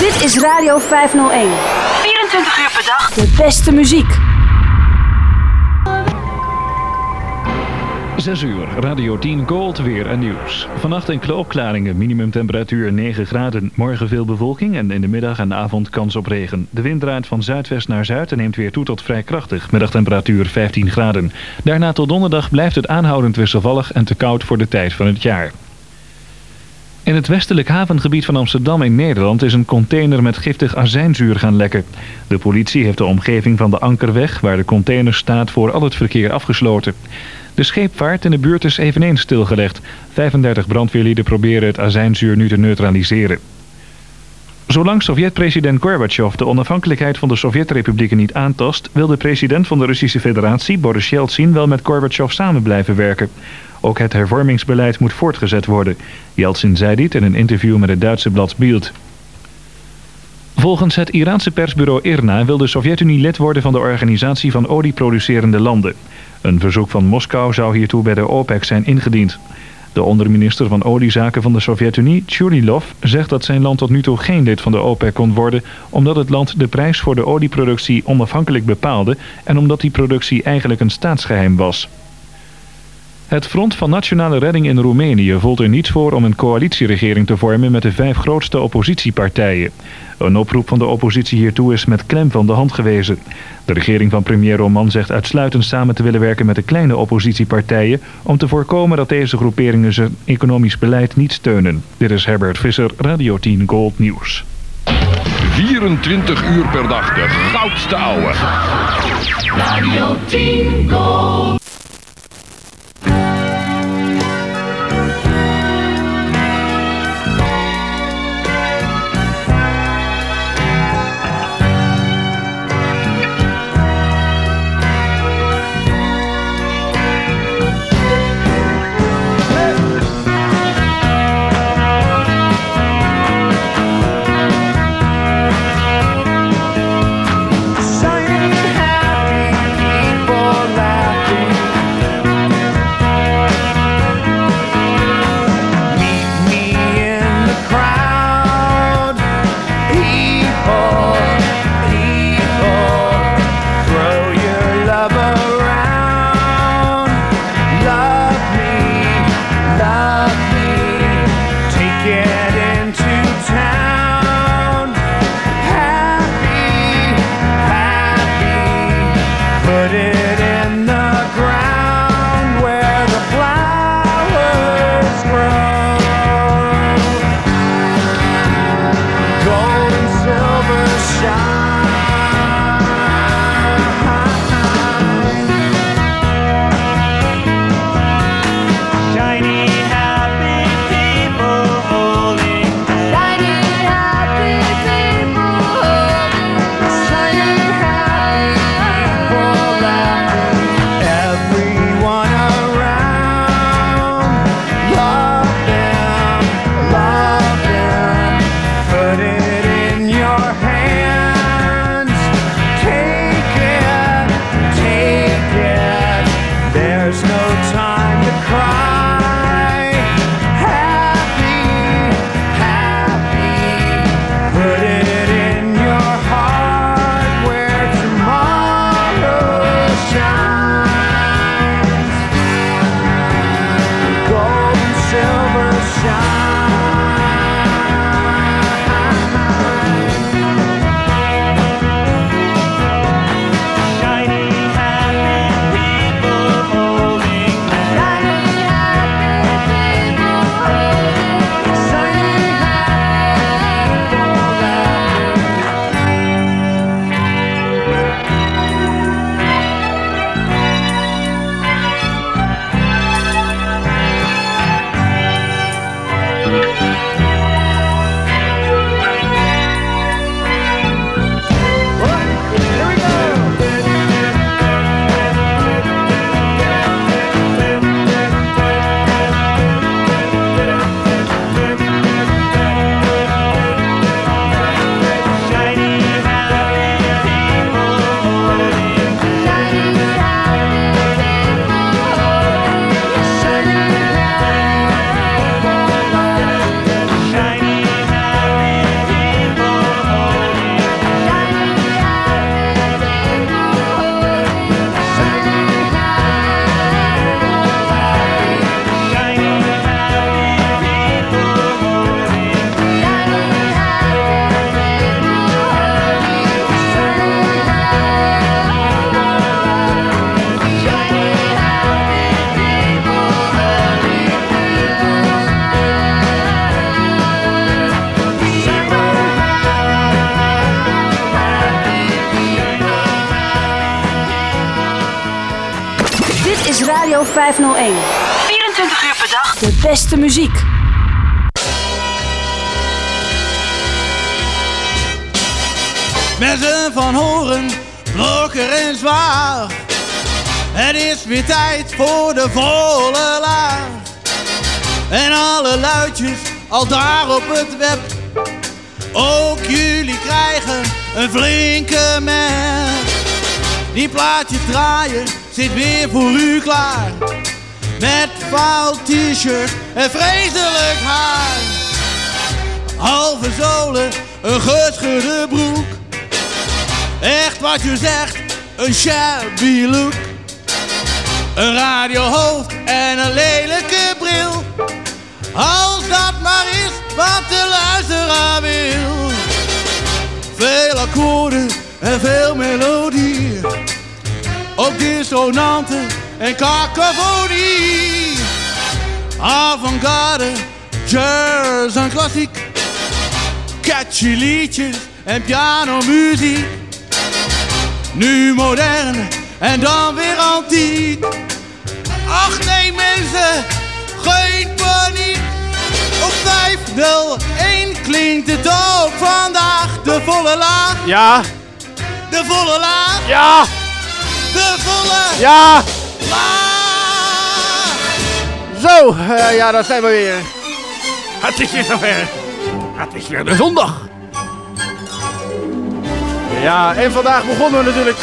Dit is Radio 501. 24 uur per dag. De beste muziek. 6 uur, Radio 10 Gold weer en nieuws. Vannacht enkele opklaringen, minimumtemperatuur 9 graden. Morgen veel bewolking en in de middag en avond kans op regen. De wind draait van zuidwest naar zuid en neemt weer toe tot vrij krachtig. Middagtemperatuur 15 graden. Daarna tot donderdag blijft het aanhoudend wisselvallig en te koud voor de tijd van het jaar. In het westelijk havengebied van Amsterdam in Nederland is een container met giftig azijnzuur gaan lekken. De politie heeft de omgeving van de Ankerweg, waar de container staat, voor al het verkeer afgesloten. De scheepvaart in de buurt is eveneens stilgelegd. 35 brandweerlieden proberen het azijnzuur nu te neutraliseren. Zolang Sovjet-president Gorbachev de onafhankelijkheid van de Sovjet-republieken niet aantast... wil de president van de Russische federatie, Boris Yeltsin, wel met Gorbachev samen blijven werken. Ook het hervormingsbeleid moet voortgezet worden. Yeltsin zei dit in een interview met het Duitse blad Bild. Volgens het Iraanse persbureau IRNA wil de Sovjet-Unie lid worden van de Organisatie van Olieproducerende Landen. Een verzoek van Moskou zou hiertoe bij de OPEC zijn ingediend. De onderminister van Oliezaken van de Sovjet-Unie, Churilov, zegt dat zijn land tot nu toe geen lid van de OPEC kon worden... omdat het land de prijs voor de olieproductie onafhankelijk bepaalde... en omdat die productie eigenlijk een staatsgeheim was. Het Front van Nationale Redding in Roemenië voelt er niets voor om een coalitieregering te vormen met de vijf grootste oppositiepartijen. Een oproep van de oppositie hiertoe is met klem van de hand gewezen. De regering van premier Roman zegt uitsluitend samen te willen werken met de kleine oppositiepartijen om te voorkomen dat deze groeperingen zijn economisch beleid niet steunen. Dit is Herbert Visser, Radio 10 Gold Nieuws. 24 uur per dag de goudste ouwe. Radio 10 Gold. De volle laag. En alle luidjes al daar op het web. Ook jullie krijgen een flinke merk. Die plaatjes draaien zit weer voor u klaar. Met fout t-shirt en vreselijk haar. Halve zolen, een gescheurde broek. Echt wat je zegt, een shabby look. Een radiohoofd en een lelijke bril. Als dat maar is wat de luisteraar wil. Veel akkoorden en veel melodie. Ook dissonanten en cacophonie. Avant-garde, jazz en klassiek. Catchy liedjes en pianomuziek. Nu modern en dan weer antiek. Geen paniek. Op 501 klinkt het ook vandaag. De volle laag, Ja, de volle laag, ja, de volle ja. laag. Zo, eh, ja, daar zijn we weer. Het is weer zover. Het is weer de zondag. Ja, en vandaag begonnen we natuurlijk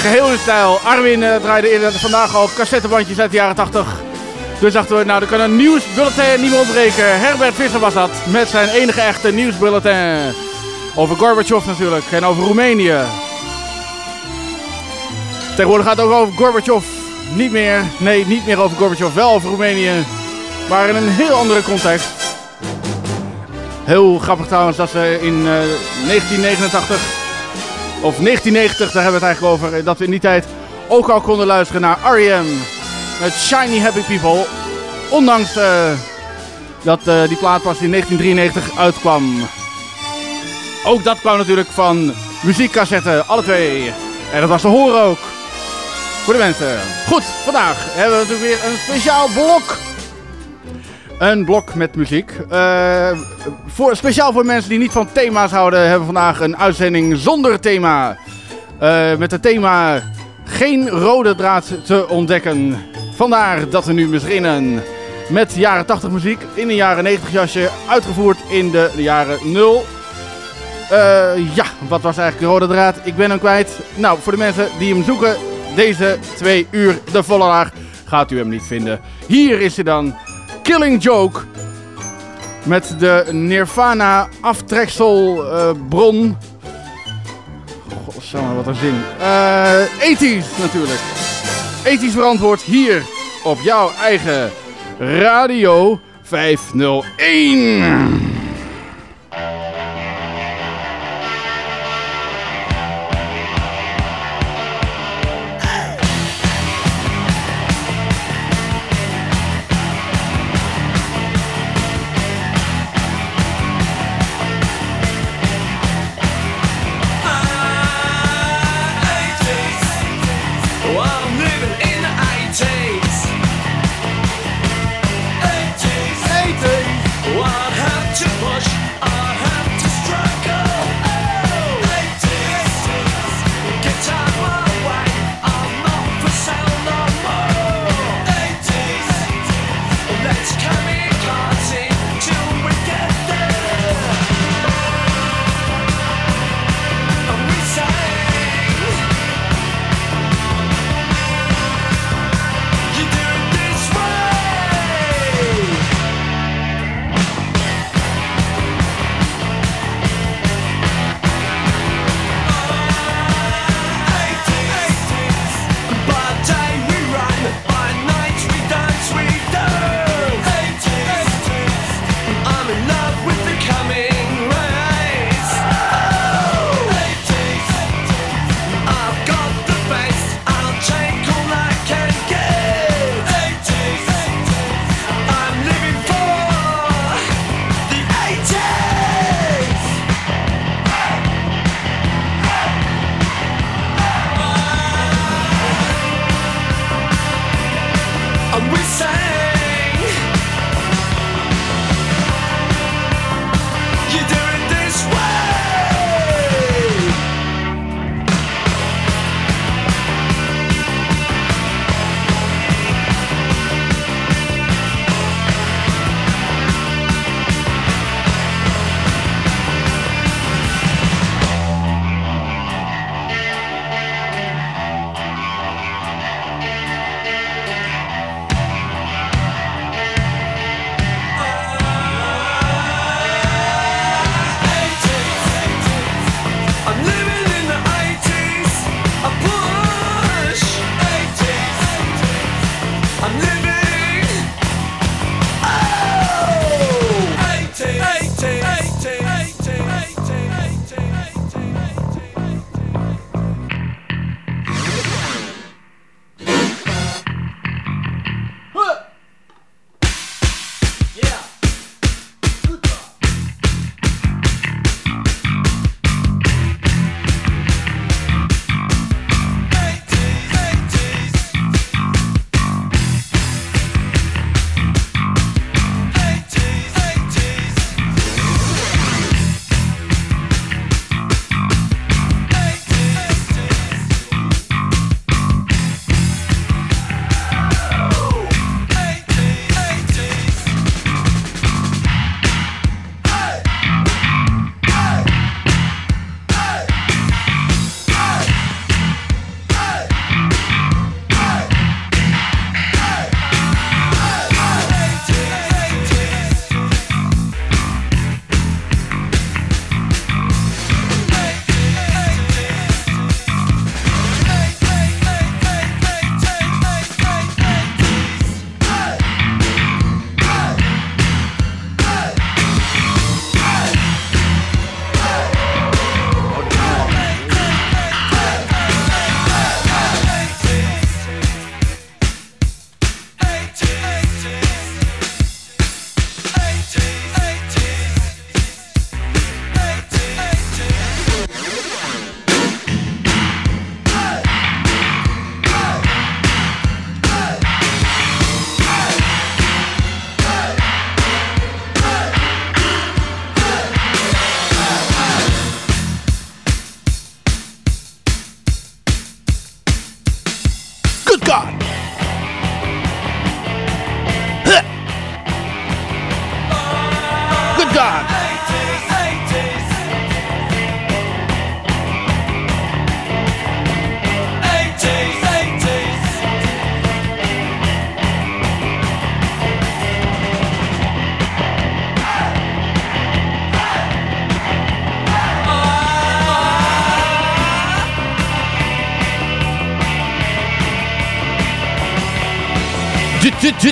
geheel in stijl. Arwin eh, draaide vandaag al cassettebandjes uit de jaren 80. Dus dachten we, nou, er kan een nieuwsbulletin niet meer ontbreken. Herbert Visser was dat, met zijn enige echte nieuwsbulletin. Over Gorbachev natuurlijk, en over Roemenië. Tegenwoordig gaat het ook over Gorbachev. Niet meer, nee, niet meer over Gorbachev, wel over Roemenië. Maar in een heel andere context. Heel grappig trouwens dat ze in eh, 1989 of 1990, daar hebben we het eigenlijk over, dat we in die tijd ook al konden luisteren naar R.E.M. met Shiny Happy People. Ondanks eh, dat eh, die plaat pas in 1993 uitkwam. Ook dat kwam natuurlijk van muziekcassetten, alle twee. En dat was te horen ook. Voor de mensen. Goed, vandaag hebben we natuurlijk weer een speciaal blok. Een blok met muziek. Eh, voor, speciaal voor mensen die niet van thema's houden, hebben we vandaag een uitzending zonder thema. Eh, met het thema geen rode draad te ontdekken. Vandaar dat we nu beginnen met jaren 80 muziek in een jaren 90 jasje, uitgevoerd in de jaren 0. Eh, ja, wat was eigenlijk de rode draad? Ik ben hem kwijt. Nou, voor de mensen die hem zoeken, deze twee uur de volle laag, gaat u hem niet vinden. Hier is hij dan. Killing Joke. Met de Nirvana aftrekselbron. Godsamme, wat een zin. Eh 80s natuurlijk. 80s verantwoord hier op jouw eigen Radio 501.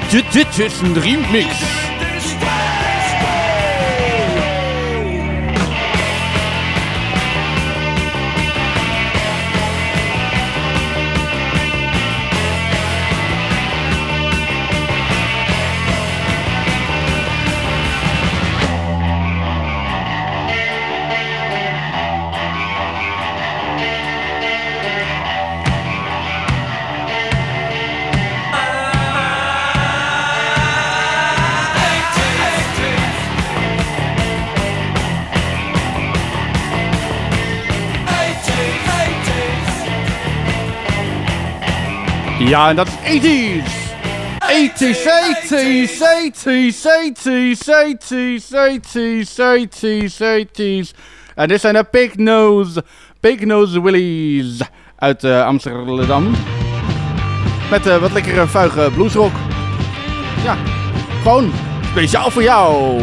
Dit, dit, dit, dit is een remix. Ja, en dat is 80s. 80s, 80s, 80s, 80s, 80s, 80s, 80s, 80s. En dit zijn de Big Nose, Big Nose Willies uit uh, Amsterdam. Met uh, wat lekkere vuige bluesrock. Ja, gewoon speciaal voor jou.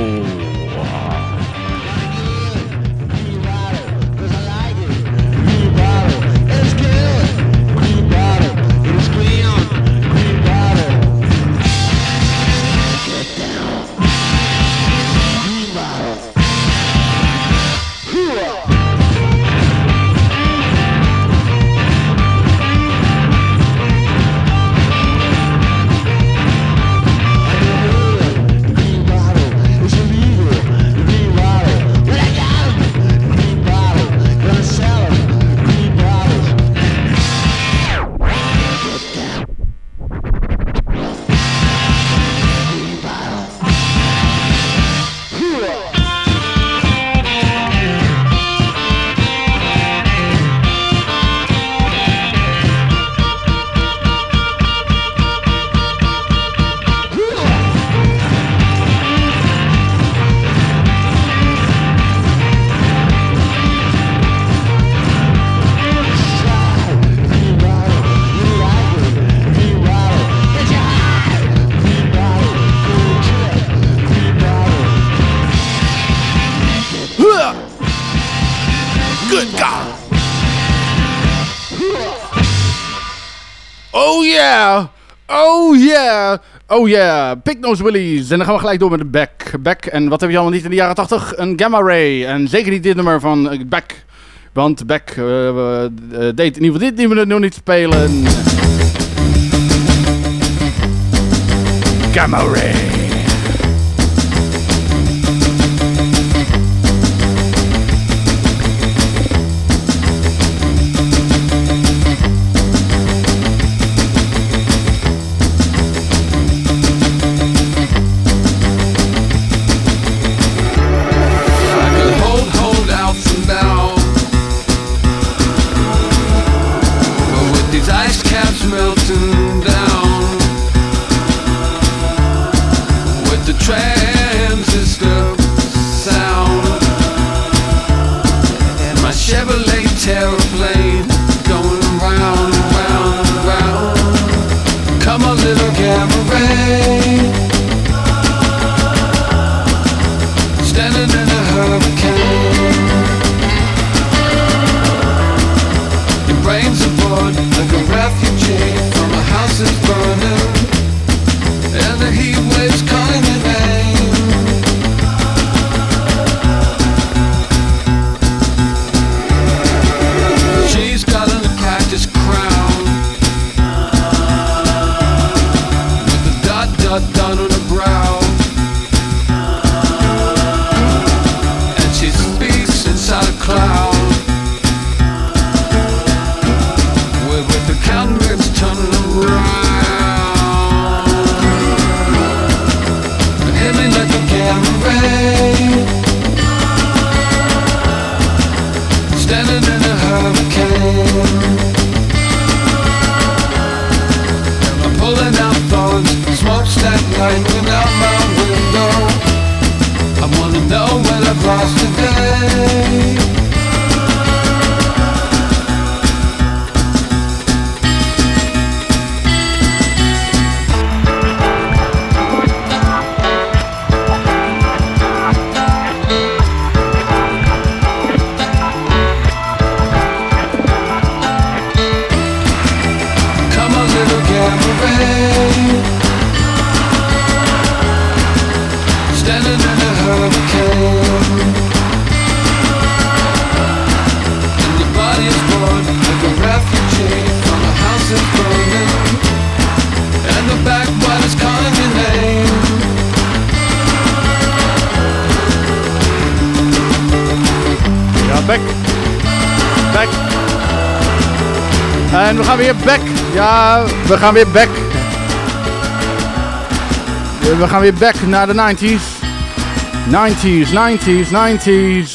Oh yeah, Big Nose. En dan gaan we gelijk door met de Back. Back. En wat heb je allemaal niet in de jaren 80? Een Gamma Ray. En zeker niet dit nummer van uh, Back. Want Back uh, uh, deed in ieder geval dit nummer nog niet spelen. Gamma Ray. We gaan weer back. We gaan weer back naar de 90s. 90s, 90s, 90s.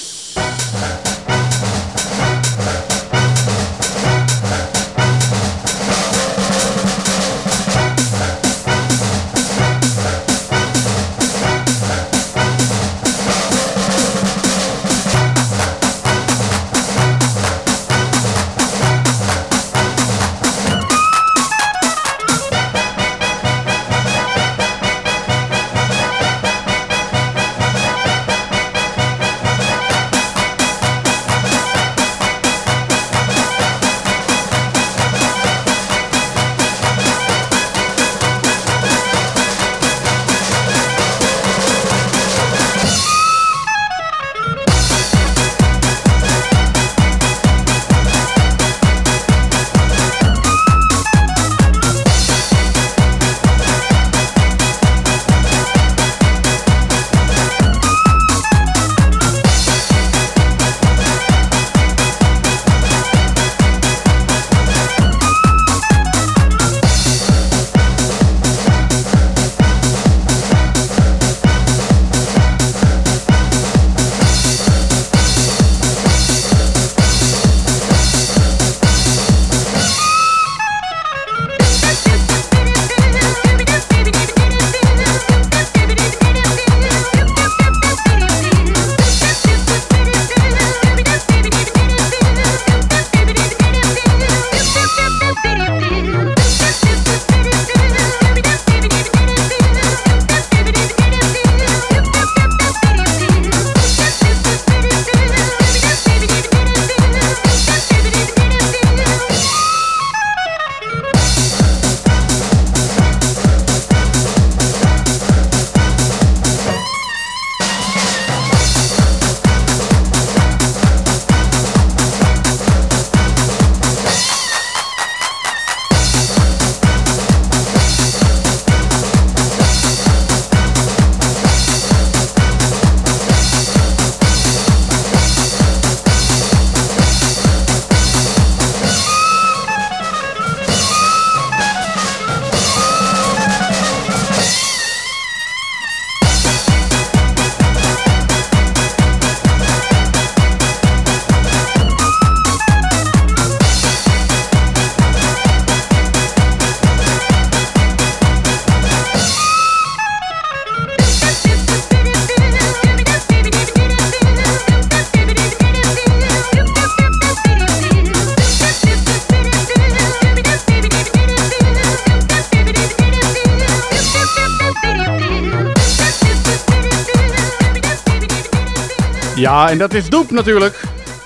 En dat is Doep natuurlijk.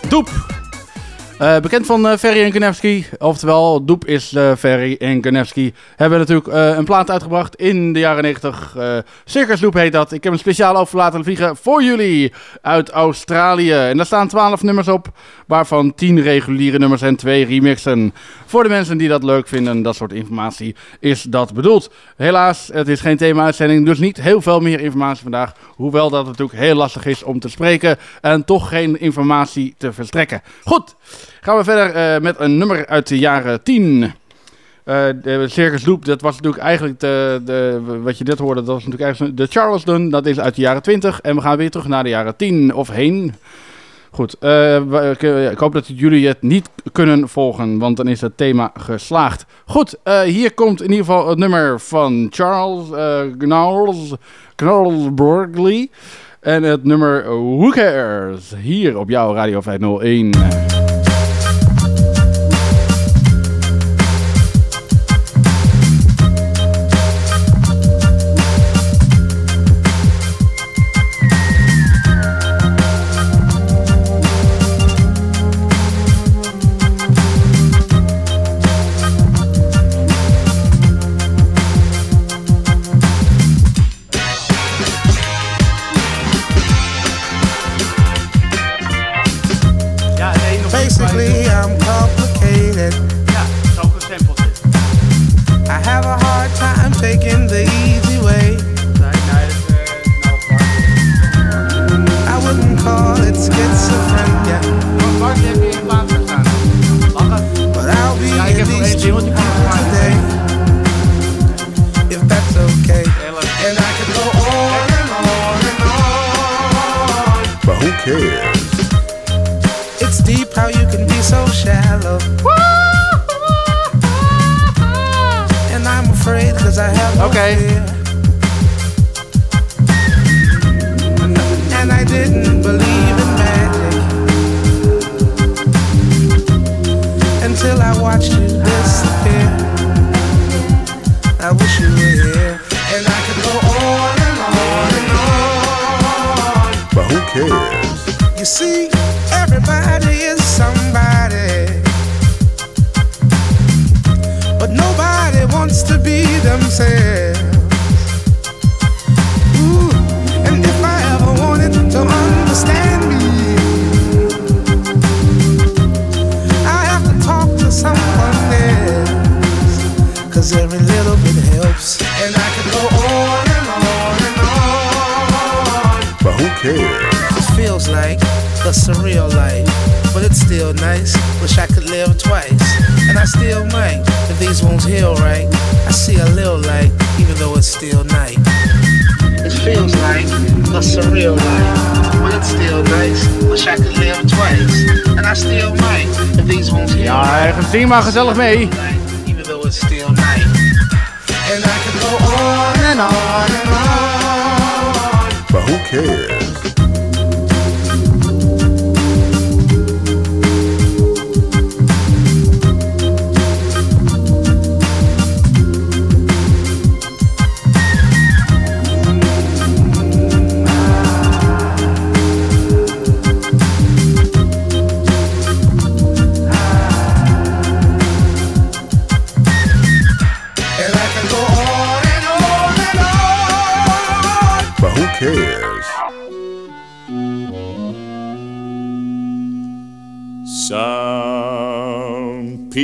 Doep. Uh, bekend van uh, Ferry en Kanevski. Oftewel, Doep is uh, Ferry en Kanevski. Hebben natuurlijk een plaat uitgebracht in de jaren 90. Circus Loop heet dat. Ik heb een speciaal over laten vliegen voor jullie uit Australië. En daar staan 12 nummers op, waarvan 10 reguliere nummers en 2 remixen. Voor de mensen die dat leuk vinden, dat soort informatie, is dat bedoeld. Helaas, het is geen thema-uitzending, dus niet heel veel meer informatie vandaag. Hoewel dat natuurlijk heel lastig is om te spreken en toch geen informatie te verstrekken. Goed, gaan we verder uh, met een nummer uit de jaren 10. Uh, de Circus Loop, dat was natuurlijk eigenlijk de, de, wat je dit hoorde, dat was natuurlijk eigenlijk de Charleston, dat is uit de jaren 20. En we gaan weer terug naar de jaren 10 of heen. Goed, uh, ik hoop dat jullie het niet kunnen volgen, want dan is het thema geslaagd. Goed, uh, hier komt in ieder geval het nummer van Charles uh, Borgley. En het nummer Who Cares, hier op jouw Radio 501. Still nice. Wish I could live twice. And I still might. If these wounds heal right, I see a little light, even though it's still night. It feels like a surreal life, but it's still nice. Wish I could live twice, and I still might. If these heal Ja, even zing maar gezellig mee. even though it's still night. And I could go on and on and on. But who cares?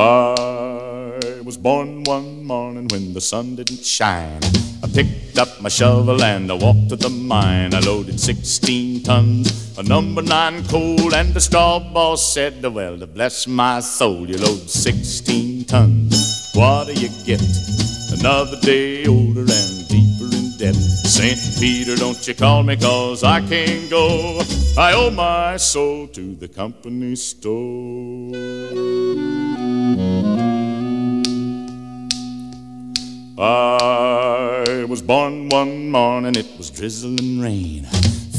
I was born one morning when the sun didn't shine. I picked up my shovel and I walked to the mine. I loaded 16 tons of number nine coal, and the straw boss said, Well, to bless my soul, you load 16 tons. What do you get? Another day older and. St. Peter, don't you call me cause I can't go. I owe my soul to the company store. I was born one morning, it was drizzling rain.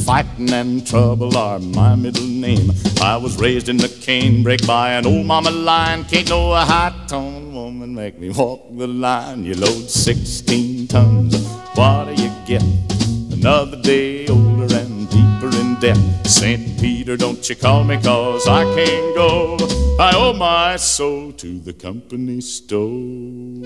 Fighting and trouble are my middle name. I was raised in the canebrake by an old mama lion. Can't no high tone woman make me walk the line. You load 16 tons, what do you get? Another day older and deeper in debt. St. Peter, don't you call me cause I can't go. I owe my soul to the company store.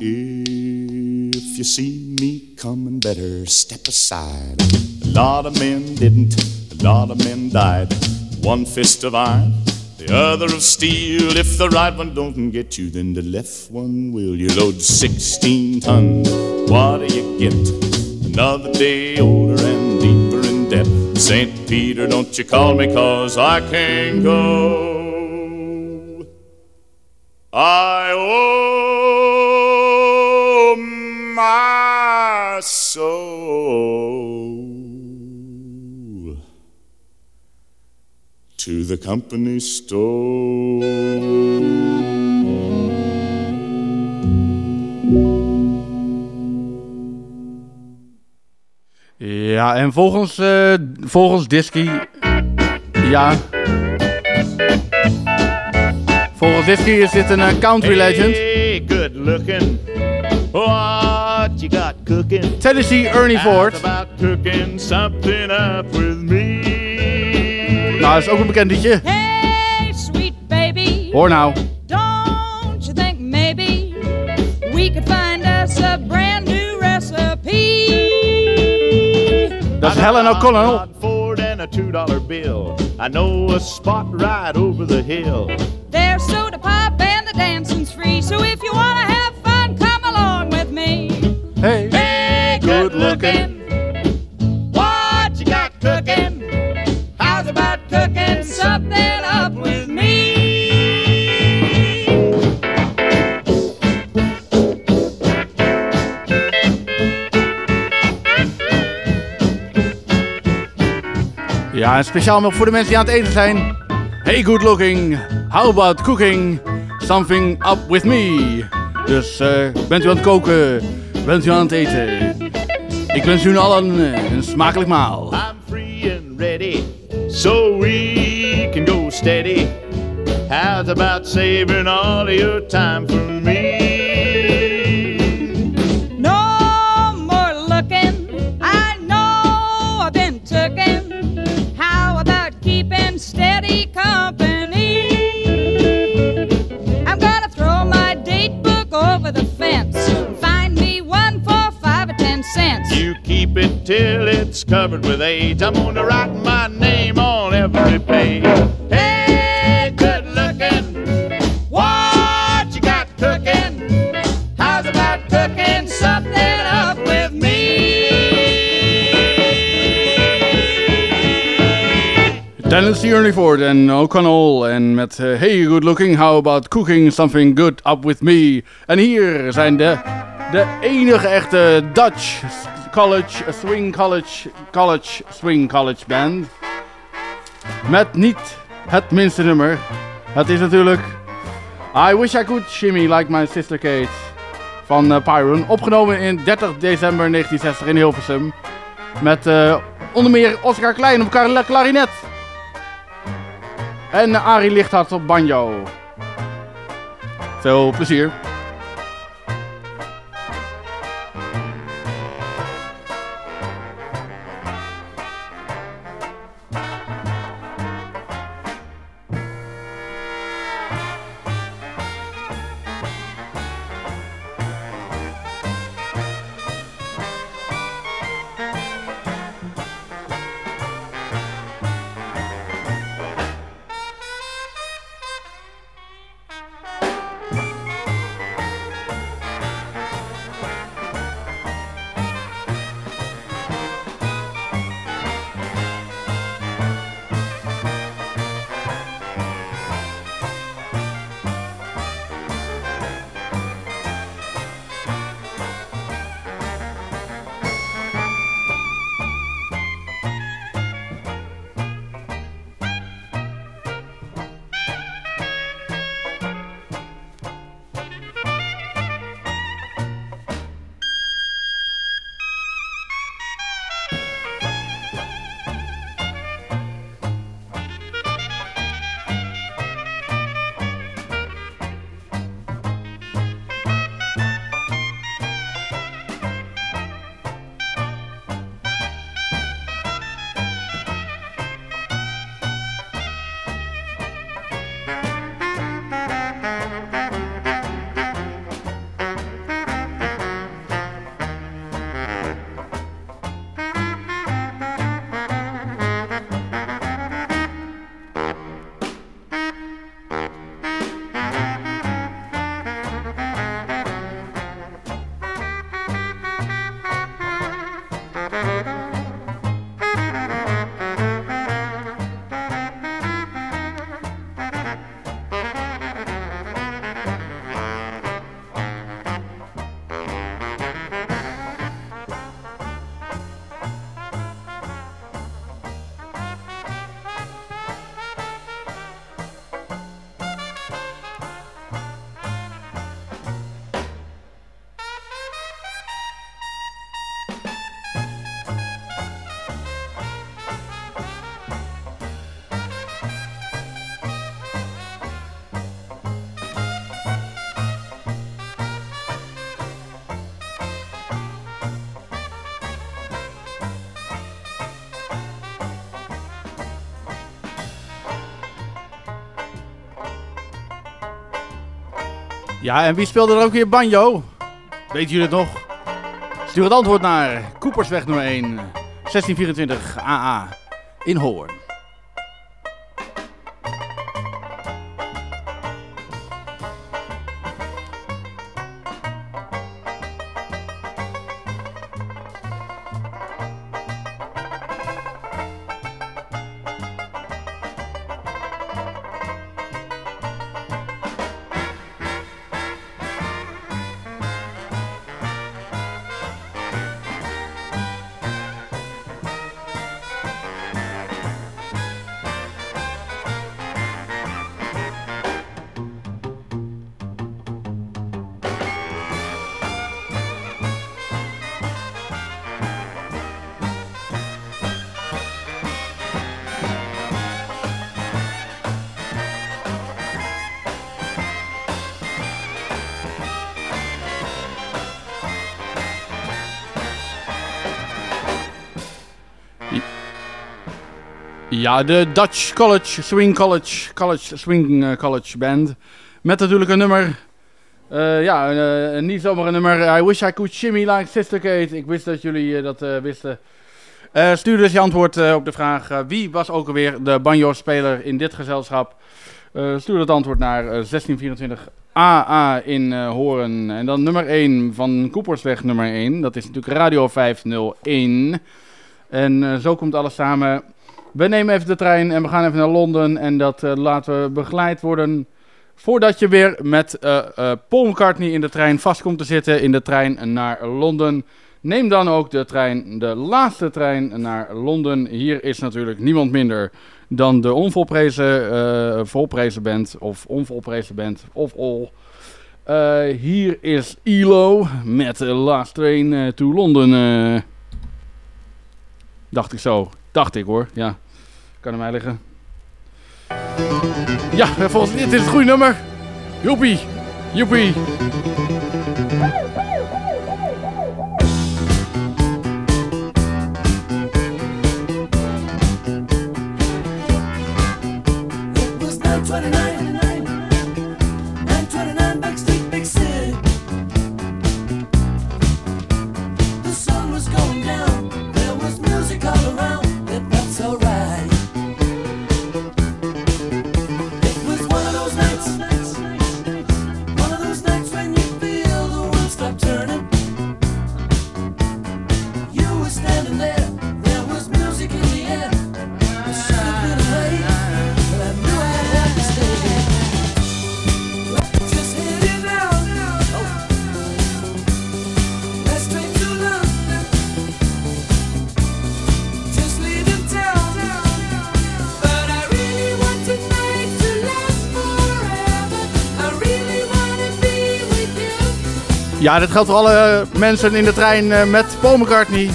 If you see me coming, better step aside. A lot of men didn't, a lot of men died. One fist of iron, the other of steel. If the right one don't get you, then the left one will. You load 16 tons, what do you get? Another day older and deeper in debt. St. Peter, don't you call me, cause I can't go. I owe my soul to the company store. Ja, en volgens, eh volgens Disky... Ja. Volgens Disky is dit een eh, country legend. Hey, good looking. What you got cooking? Tennessee Ernie Ford. about cooking something up with me? Nou, dat is ook een bekend liedje. Hey, sweet baby. Hoor nou. Don't you think maybe we could find us a brand new recipe? was Helen O'Connell. Ford and a two dollar bill. I know a spot right over the hill. There's soda pop and the dancing's free. So if you wanna Ja, speciaal voor de mensen die aan het eten zijn. Hey, good looking. How about cooking something up with me? Dus eh, bent u aan het koken? Bent u aan het eten? Ik wens u allen een smakelijk maal. I'm free and ready, so we can go steady. How's about saving all your time for me? Covered with age. I'm gonna write my name on every page. Hey, good looking. What you got cooking? How's about cooking something up with me? Dennis Tierney Ford en O'Connell. En met eh, Hey Good Looking, how about cooking something good up with me? En hier zijn de, de enige echte Dutch College Swing College College Swing College Band. Met niet het minste nummer. Het is natuurlijk I Wish I Could Shimmy Like My Sister Kate van uh, Pyron. Opgenomen in 30 december 1960 in Hilversum. Met eh, onder meer Oscar Klein op klarinet. En Arie Lichthart op banjo. Veel plezier. Ja, en wie speelde er ook weer banjo? Weet jullie het nog? Stuur het antwoord naar Koepersweg nummer 1, 1624 AA in Hoorn. De Dutch College Swing College, college Swing eh, College Band. Met natuurlijk een nummer. eh, ja, eh, niet zomaar een nummer. I wish I could shimmy like Sister Kate. Ik wist dat jullie dat wisten. Stuur dus je antwoord op de vraag. wie was ook alweer de banjo-speler in dit gezelschap? Stuur dat antwoord naar eh, 1624 AA in eh, Horen. En dan nummer 1 van Koepersweg nummer 1. Dat is natuurlijk Radio 501. En zo komt alles samen. We nemen even de trein en we gaan even naar Londen. En dat eh, laten we begeleid worden. Voordat je weer met eh, eh, Paul McCartney in de trein vast komt te zitten. In de trein naar Londen. Neem dan ook de trein, de laatste trein naar Londen. Hier is natuurlijk niemand minder dan de onvolprezen eh, volprezen band. Of onvolprezen band. Of all. Hier is ELO met de Last Train to London. eh. dacht ik zo. Dacht ik hoor. Ja. Kan aan mij liggen. Ja, eh, volgens dit is het goede nummer. Joepie. Joepie. Ja, dit geldt voor alle mensen in de trein eh, met Paul McCartney.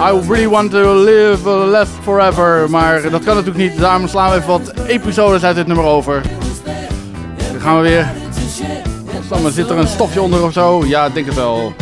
I really want to live last forever. Maar dat kan natuurlijk niet. Daarom slaan we even wat episodes uit dit nummer over. Dan gaan we weer. Zit er een stofje onder of zo? Ja, ik denk het wel.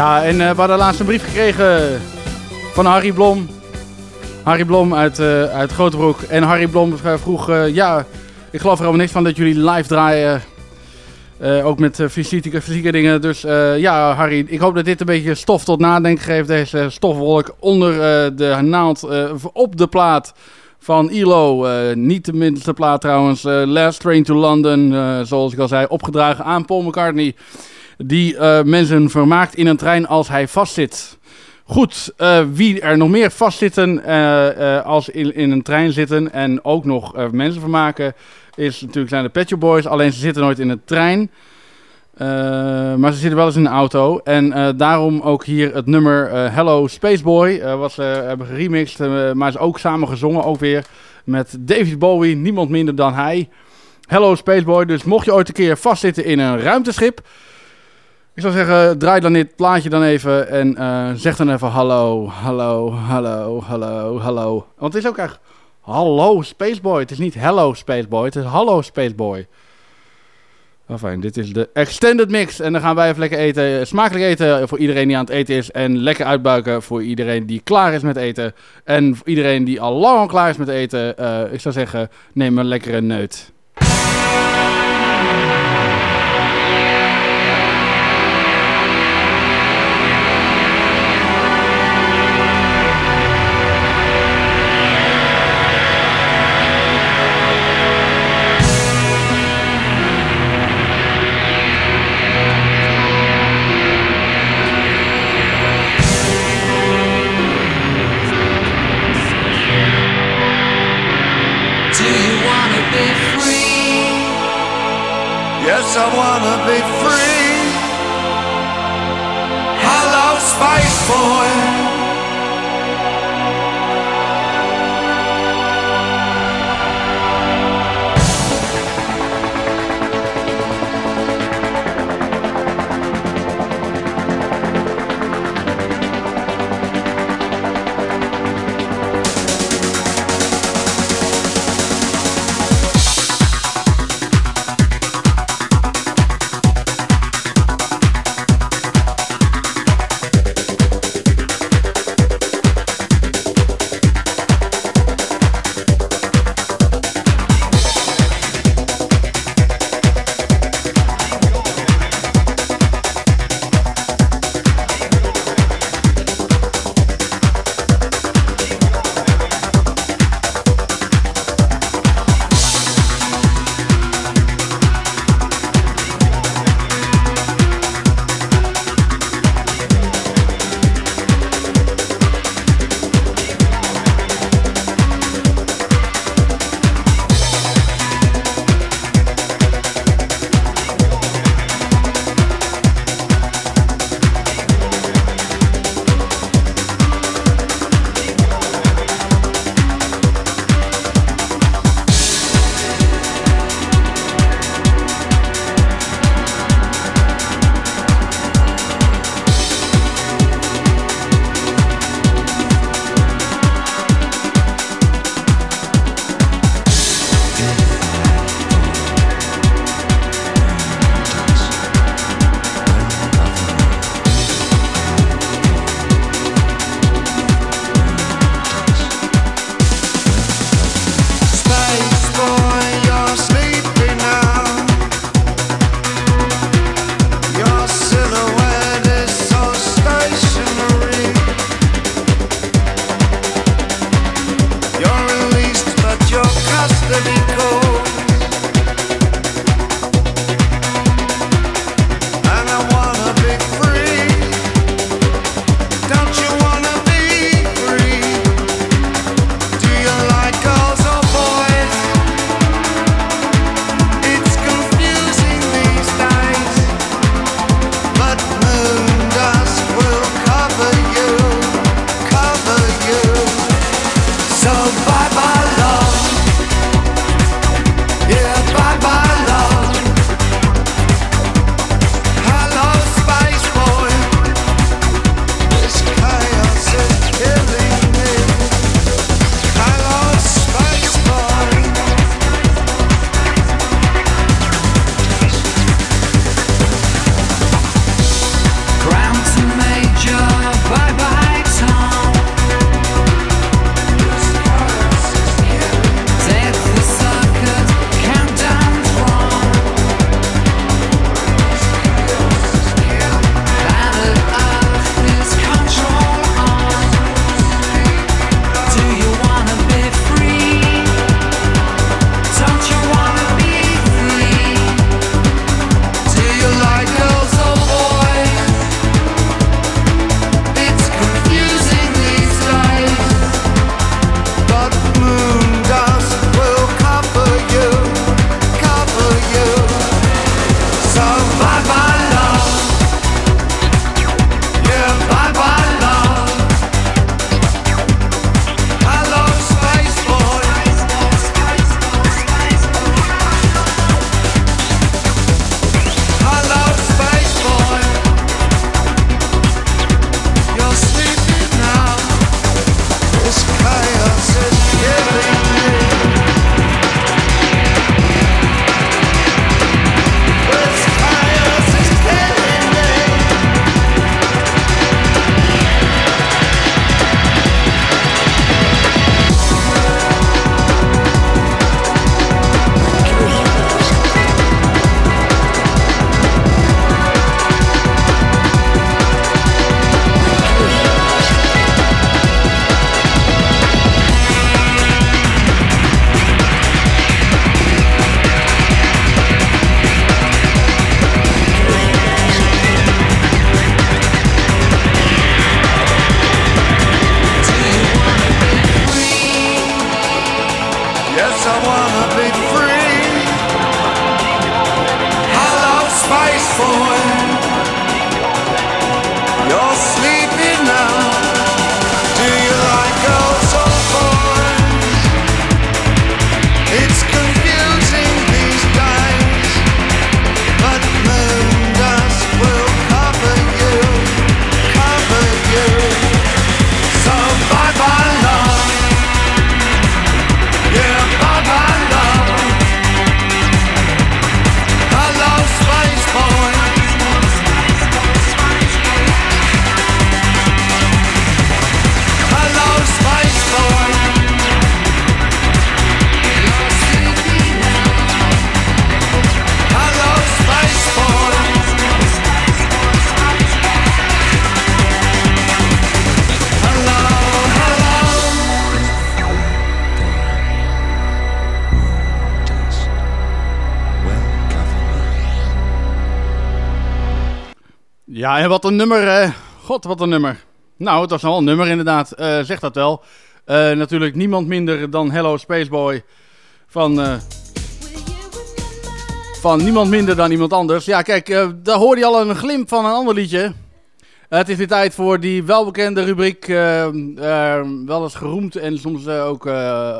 Ja, en eh, we hadden laatst een brief gekregen van Harry Blom. Harry Blom uit, eh uit Grotebroek. En Harry Blom vroeg, eh, ja, ik geloof er helemaal niks van dat jullie live draaien. Ook met fysieke, fysieke dingen. Dus ja, Harry, ik hoop dat dit een beetje stof tot nadenken geeft. Deze stofwolk onder de naald op de plaat van ILO. Niet de minste plaat trouwens. Last Train to London, zoals ik al zei, opgedragen aan Paul McCartney. Die eh, mensen vermaakt in een trein als hij vastzit. Goed, eh, wie er nog meer vastzitten eh, als in, in een trein zitten en ook nog mensen vermaken, is natuurlijk zijn de Pet Boys. Alleen ze zitten nooit in een trein. Maar ze zitten wel eens in een auto. En daarom ook hier het nummer Hello Spaceboy. wat ze hebben geremixed. maar is ook samen gezongen. Ook weer met David Bowie. Niemand minder dan hij. Hello Spaceboy. Dus mocht je ooit een keer vastzitten in een ruimteschip. Ik zou zeggen, draai dan dit plaatje dan even. En eh, zeg dan even hallo, hallo, hallo, hallo, hallo. Want het is ook echt hallo Spaceboy. Het is niet hello Spaceboy. Het is hallo Spaceboy. Fijn, dit is de extended mix. En dan gaan wij even lekker eten. Smakelijk eten voor iedereen die aan het eten is. En lekker uitbuiken voor iedereen die klaar is met eten. En voor iedereen die al lang klaar is met eten. eh, ik zou zeggen, neem een lekkere neut. Wat een nummer. eh, God, wat een nummer. Nou, het was wel een nummer inderdaad. Eh zeg dat wel. Eh, natuurlijk niemand minder dan Hello Spaceboy. Van, eh, van niemand minder dan iemand anders. Ja, kijk, daar hoorde je al een glimp van een ander liedje. Het is weer tijd voor die welbekende rubriek. wel eens geroemd en soms ook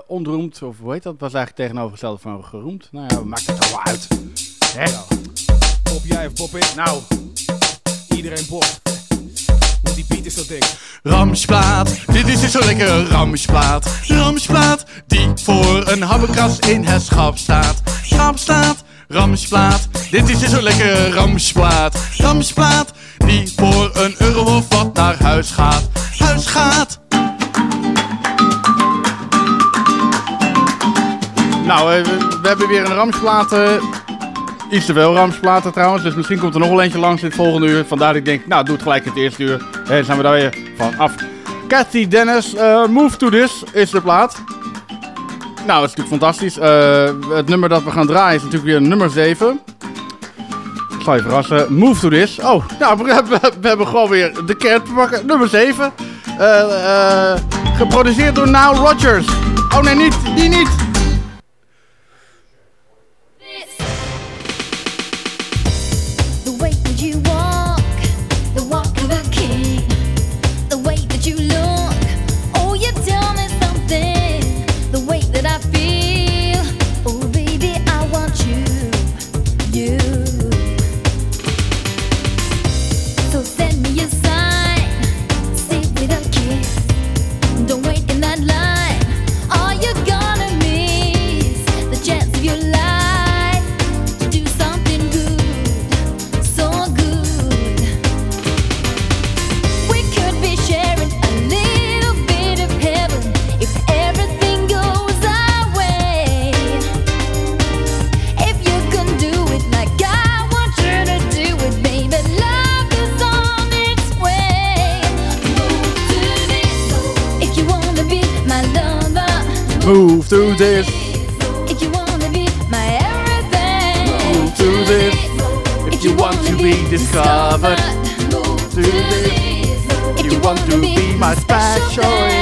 onroemd. Of hoe heet dat? Was eigenlijk tegenovergesteld van geroemd. Nou ja, maakt het allemaal uit. Hè? Pop jij of pop ik? Nou. Iedereen pop. Want die beat is zo dik. Ramsplaat, dit is dus zo lekker Ramsplaat. Ramsplaat, die voor een habbekras in het schap staat. Ramsplaat, Ramsplaat, dit is dus zo lekker Ramsplaat. Ramsplaat, die voor een euro of wat naar huis gaat. Huis gaat. Nou, eh, we, we hebben weer een ramsplaat. Iets te veel ramsplaten trouwens. Dus misschien komt er nog wel eentje langs dit volgende uur. Vandaar dat ik denk, nou, doe het gelijk in het eerste uur. Hè, zijn we daar weer van af. Cathy Dennis, eh, Move to This is de plaat. Nou, dat is natuurlijk fantastisch. Eh, het nummer dat we gaan draaien is natuurlijk weer nummer 7. Ik zal je verrassen. Move to This. Oh, nou, we, we- hebben gewoon weer de kern te pakken. Nummer 7. Eh, geproduceerd door Now Rogers. Oh nee, niet. Die niet. To this. If you wanna be my everything. Move to this. If you want to be discovered. Move to this. If you want to be my special.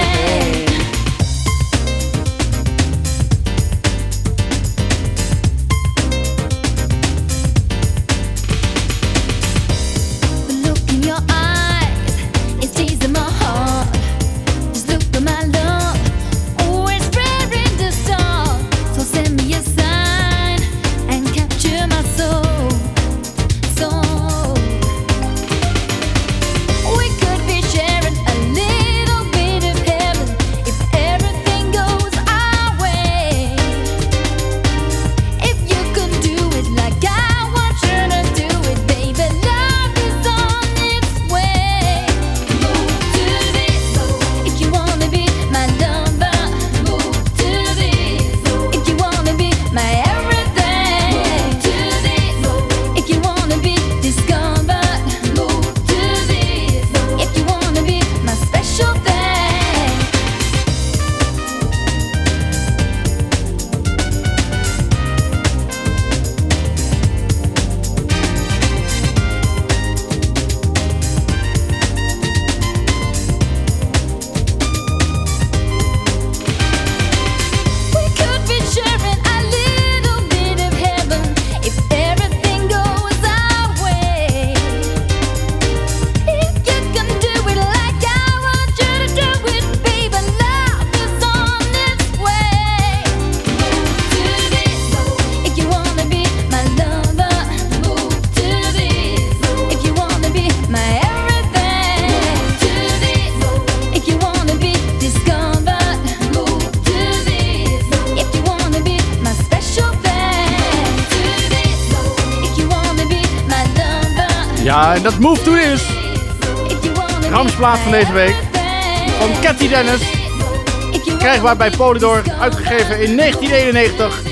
bij Polydor, uitgegeven in 1991.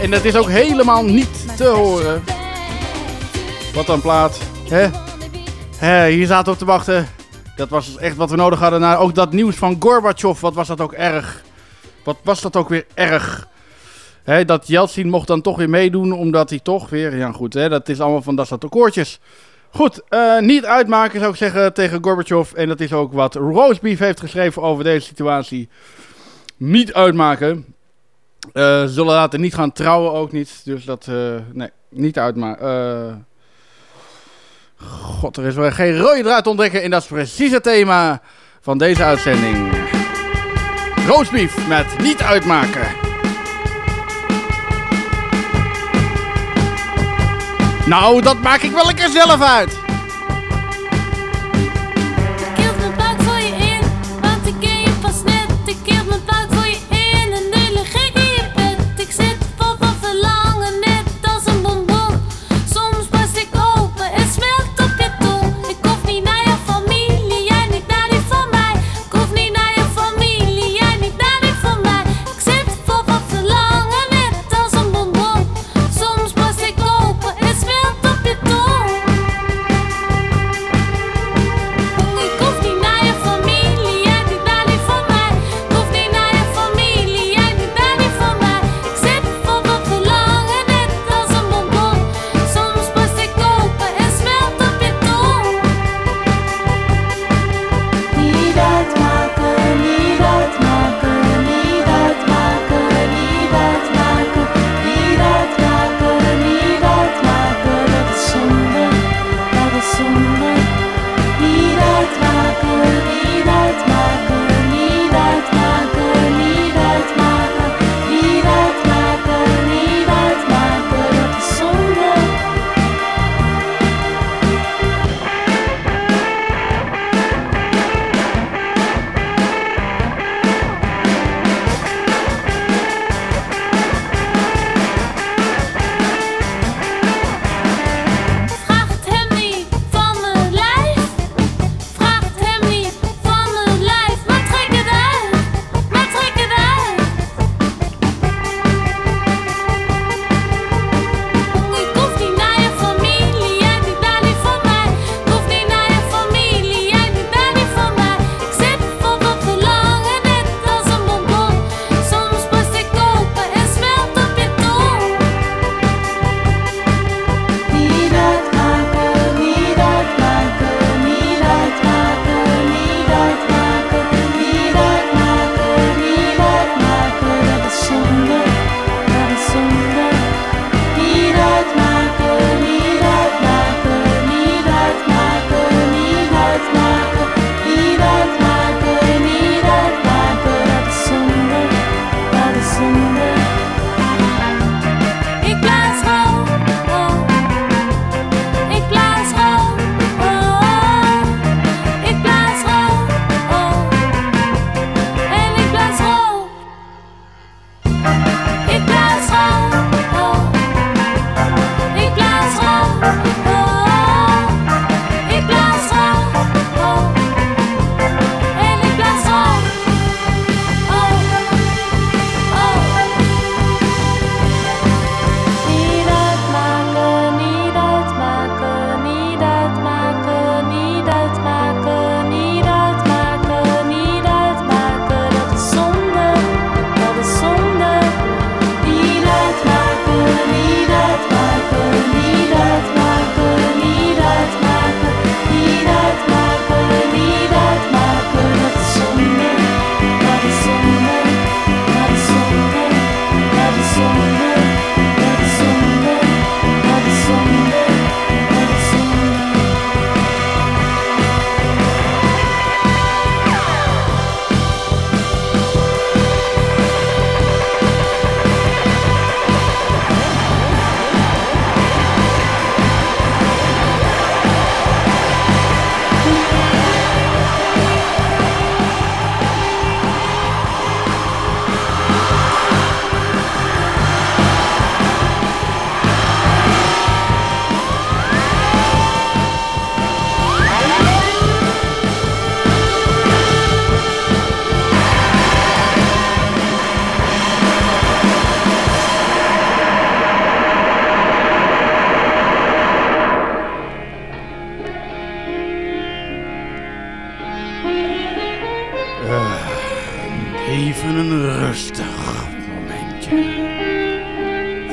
En dat is ook helemaal niet te horen. Wat een plaat, hè? He, hier zaten we op te wachten. Dat was echt wat we nodig hadden. Ook dat nieuws van Gorbachev, wat was dat ook erg. Wat was dat ook weer erg. Dat Yeltsin mocht dan toch weer meedoen, omdat hij toch weer... Ja goed, hè, dat is allemaal van dat soort akkoordjes. Goed, eh, niet uitmaken zou ik zeggen tegen Gorbachev. En dat is ook wat Rosebeef heeft geschreven over deze situatie niet uitmaken. Uh, zullen later niet gaan trouwen ook niet. Dus dat, eh, nee, niet uitmaken. Eh, God, er is weer geen rode draad te ontdekken. En dat is precies het thema van deze uitzending. Roosbief met niet uitmaken. Nou, dat maak ik wel lekker zelf uit.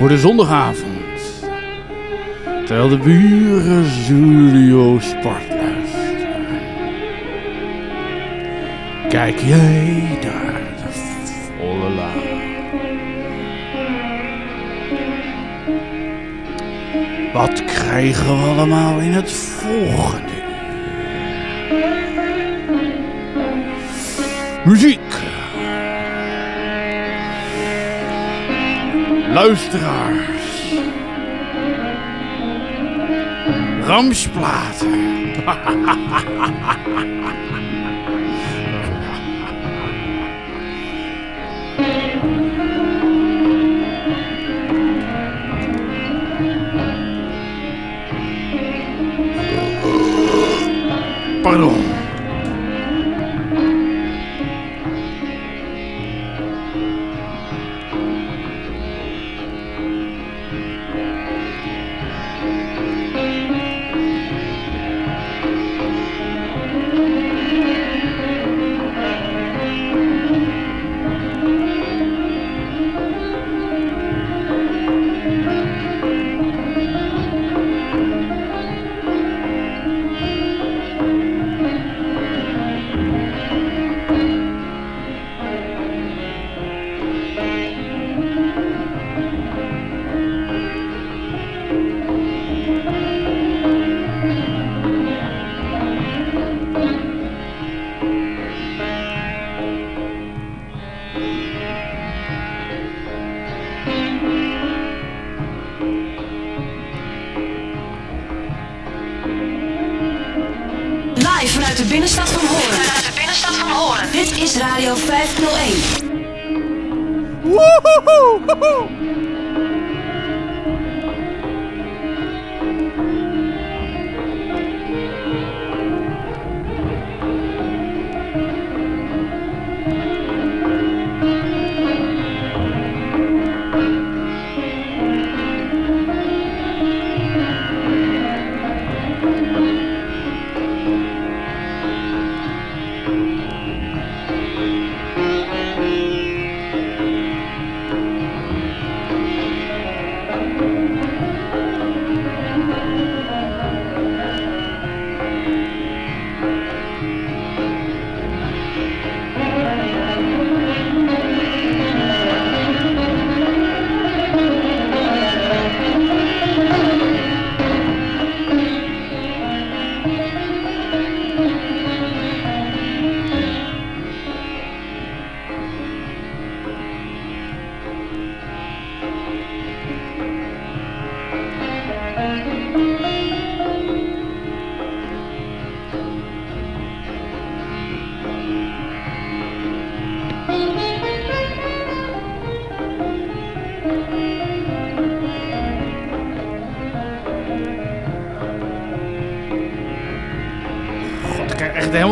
de zondagavond. Terwijl de buren Julio Sport. Kijk jij daar de volle laag! Wat krijgen we allemaal in het volgende? Muziek. Luisteraars. Ramsplaten. Pardon.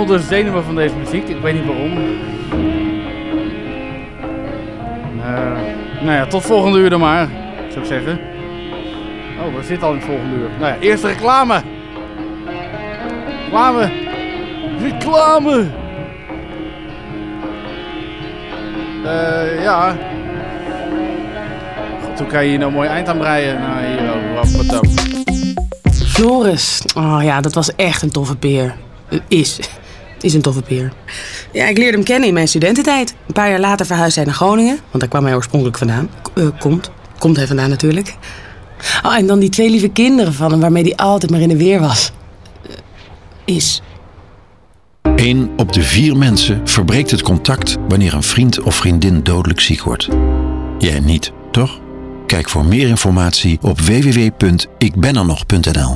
De zenuwen van deze muziek. Ik weet niet waarom. Eh, nou ja, tot volgende uur dan maar, zou ik zeggen. Oh, we zitten al in het volgende uur. Nou ja, eerst reclame. Reclame. Reclame. Eh, ja. God, hoe kan je hier nou mooi eind aan breien? Nou, hier, wat. Floris. Oh ja, dat was echt een toffe peer. Eh, Is. Is een toffe peer. Ja, ik leerde hem kennen in mijn studententijd. Een paar jaar later verhuisde hij naar Groningen. Want daar kwam hij oorspronkelijk vandaan. K- eh, komt. Komt hij vandaan natuurlijk. Oh, en dan die twee lieve kinderen van hem waarmee hij altijd maar in de weer was. Eh, Is. Eén op de vier mensen verbreekt het contact wanneer een vriend of vriendin dodelijk ziek wordt. Jij niet, toch? Kijk voor meer informatie op www.ikbenernog.nl.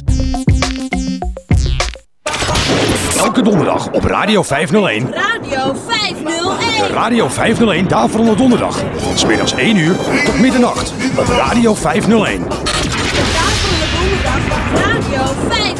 Elke donderdag op Radio 501. Radio 501. De Radio 501 Daverende Donderdag. Van smiddags 1 uur tot middernacht. Op Radio 501. Radio 501.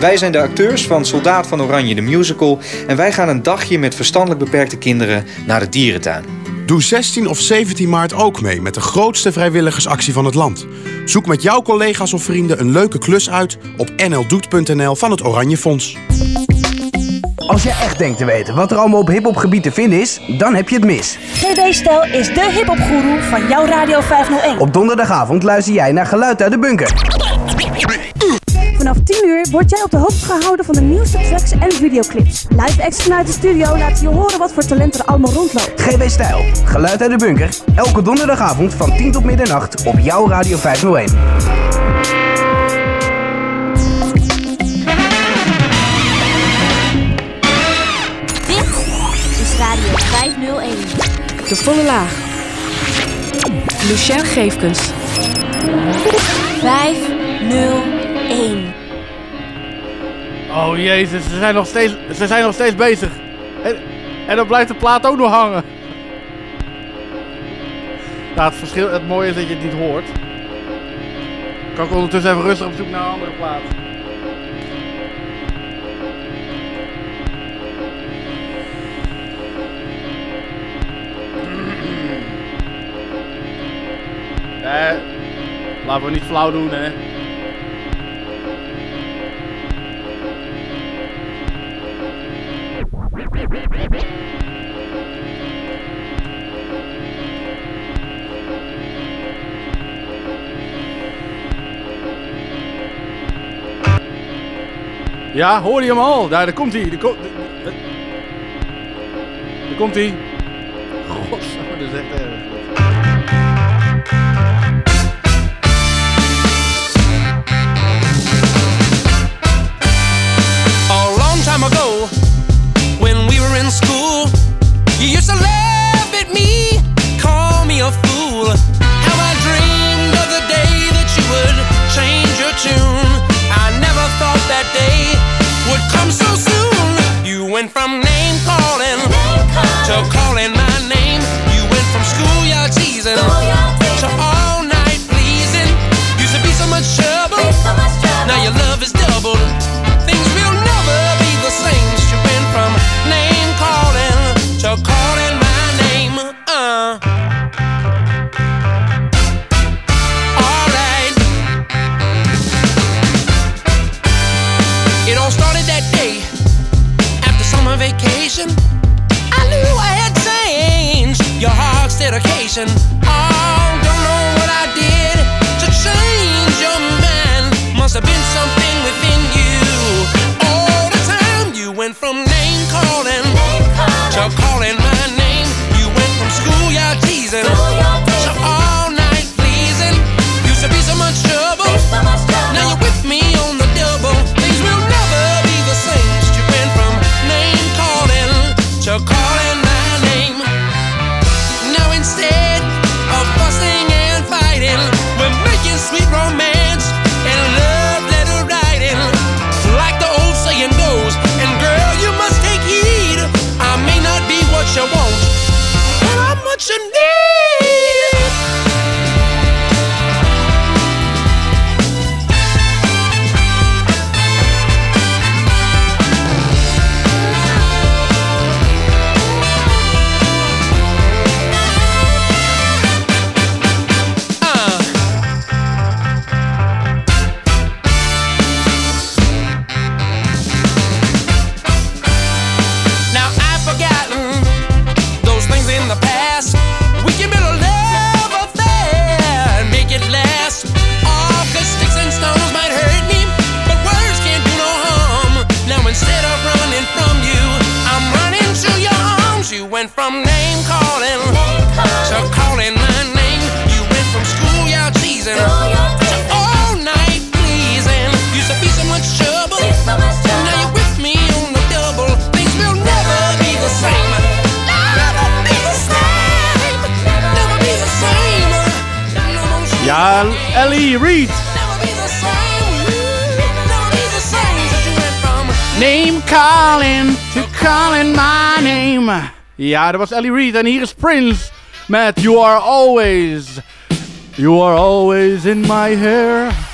Wij zijn de acteurs van Soldaat van Oranje de musical en wij gaan een dagje met verstandelijk beperkte kinderen naar de dierentuin. Doe 16 of 17 maart ook mee met de grootste vrijwilligersactie van het land. Zoek met jouw collega's of vrienden een leuke klus uit op nldoet.nl van het Oranje Fonds. Als je echt denkt te weten wat er allemaal op hiphopgebied te vinden is, dan heb je het mis. GB Stel is de hiphopgoeroe van jouw Radio 501. Op donderdagavond luister jij naar Geluid uit de Bunker. Vanaf 10 uur word jij op de hoogte gehouden van de nieuwste tracks en videoclips. Live acts vanuit de studio laten je horen wat voor talent er allemaal rondloopt. GB Stijl, Geluid uit de Bunker. Elke donderdagavond van 10 tot middernacht op jouw Radio 501. Dit is Radio 501. De volle laag. Lucien Geefkens. 501. Oh jezus, ze zijn nog steeds, ze zijn nog steeds bezig. En, en dan blijft de plaat ook nog hangen. Nou, het, verschil, het mooie is dat je het niet hoort. Kan ik ondertussen even rustig op zoek naar een andere plaat. Nee, laten we niet flauw doen, hè. Ja, hoor je hem al? Daar, daar komt hij. Daar, ko- daar- komt hij. Godsamme, dat is echt. To calling more Ellie Reed. Name calling to calling my name. Ja, dat was Ellie Reed en hier is Prince met You Are Always. You are always in my hair.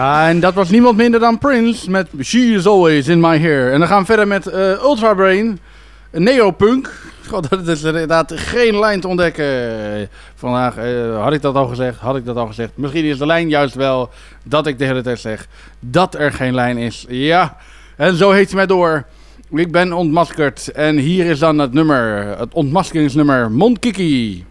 Ja, en dat was niemand minder dan Prince met She is Always in My Hair. En dan gaan we verder met eh, Ultra Brain, Neopunk. God, dat is inderdaad geen lijn te ontdekken. Vandaag eh, had ik dat al gezegd, had ik dat al gezegd. Misschien is de lijn juist wel dat ik de hele tijd zeg dat er geen lijn is. Ja, en zo heet ze mij door. Ik ben ontmaskerd en hier is dan het nummer, het ontmaskeringsnummer Mondkiki.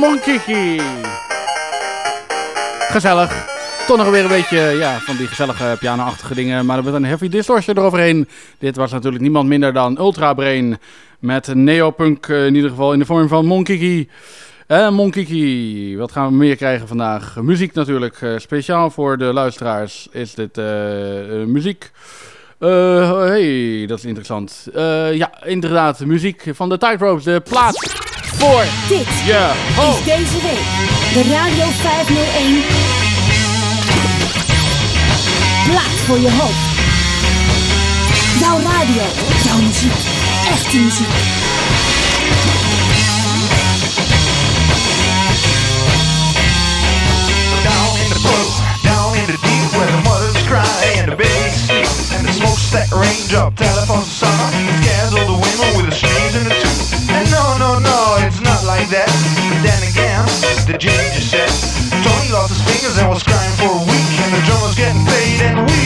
Monkiki. Gezellig. Toch nog weer een beetje ja, van die gezellige piano-achtige dingen. Maar wordt een heavy distortion eroverheen. Dit was natuurlijk niemand minder dan Ultra Brain. Met neopunk eh, in ieder geval in de vorm van Monkiki. Eh, Monkiki. Wat gaan we meer krijgen vandaag? Muziek natuurlijk. eh, speciaal voor de luisteraars is dit muziek. Eh, hey, dat is interessant. Eh, ja, inderdaad, muziek van de Tightropes. De plaats voor Dit je hoofd. is deze week de Radio 501 Plaat voor je hoofd. Jouw radio, jouw muziek, echte muziek. Down in the boat, down in the deep where the mothers cry and the babies sleep and the smokestack range up telephones summer scares all the women with the strings in the like that. Then again, the ginger said Tony lost his fingers and was crying for a week, and the drummer's getting paid and we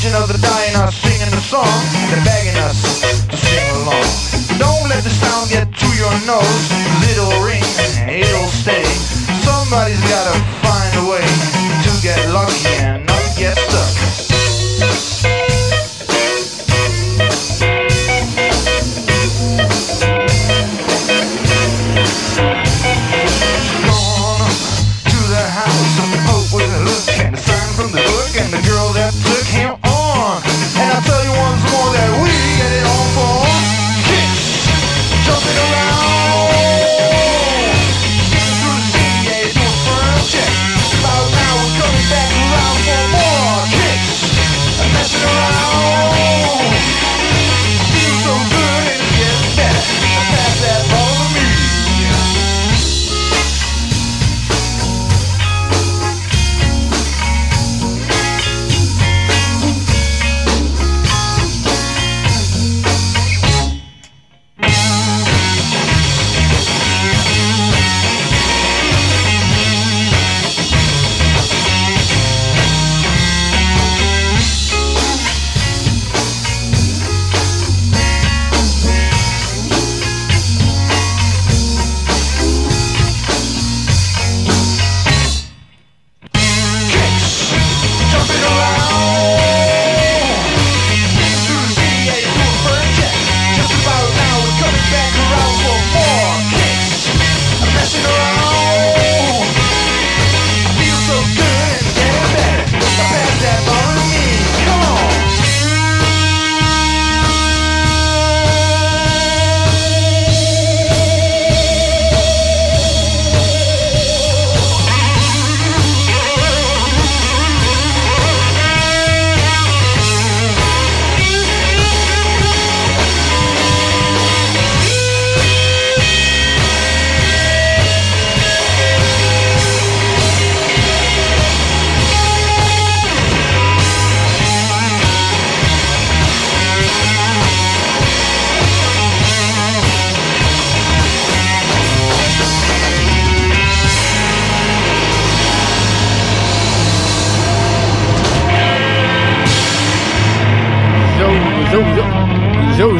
legion of the dying are singing the song. They're begging us to sing along. Don't let the sound get to your nose. Little ring, it'll stay. Somebody's gotta find a way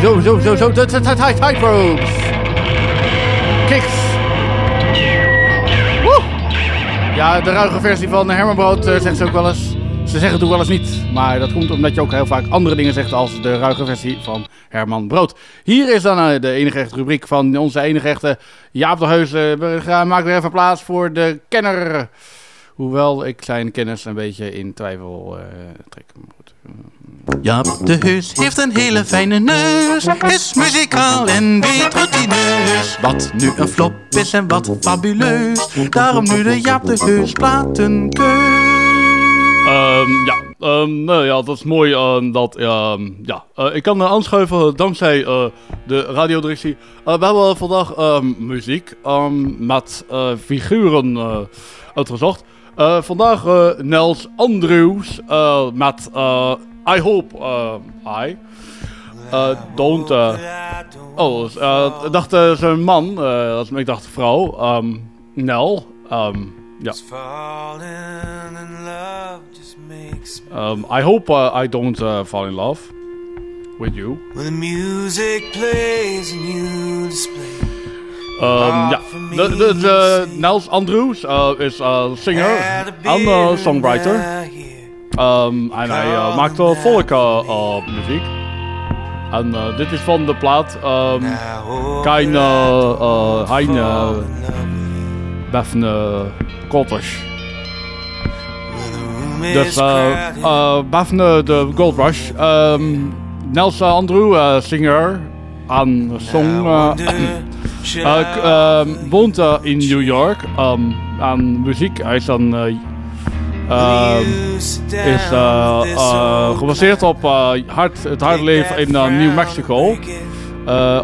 Zo, zo, zo, zo, Tightropes. Kicks. Woe! Ja, de ruige versie van Herman Brood eh, zegt ze ook wel eens. Ze zeggen het ook wel eens niet. Maar dat komt omdat je ook heel vaak andere dingen zegt als de ruige versie van Herman Brood. Hier is dan eh, de enige echte rubriek van onze enige echte Jaap de Heus. Eh, We gaan maken weer even plaats voor de kenner. Hoewel ik zijn kennis een beetje in twijfel eh trek. Jaap de Heus heeft een hele fijne neus, is muzikaal en weet routineus. Wat nu een flop is en wat fabuleus, daarom nu de Jaap de Heus platenkeus. Ehm, ja, ehm, nou ja, dat is mooi. ehm, dat, ehm, ja. Eh, ik kan uh, aanschuiven dankzij eh, de radiodirectie. Eh, we hebben vandaag ehm, muziek ehm, met eh, figuren eh, uitgezocht. Eh, vandaag eh, Nels Andrews eh, met I Hope I. Don't. oh, ik dacht zijn man. dat ik dacht vrouw. ehm, Nel. ehm, ja. Um, I hope uh, I don't uh, fall in love with you. When the music plays and you display Um, ja, de, de, de Nels Andrews uh, is uh, singer en uh, songwriter. Um, en hij maakt uh, muziek. En dit is van de plaat um, Kein uh, uh, Hein uh, Befne Cottage. Dus Bafne de Gold Rush. Nels Andrew, uh, singer uh, k- um, woont in New York. Um, aan muziek. Hij is dan. Um, is uh, gebaseerd op hard, het harde leven in New Mexico.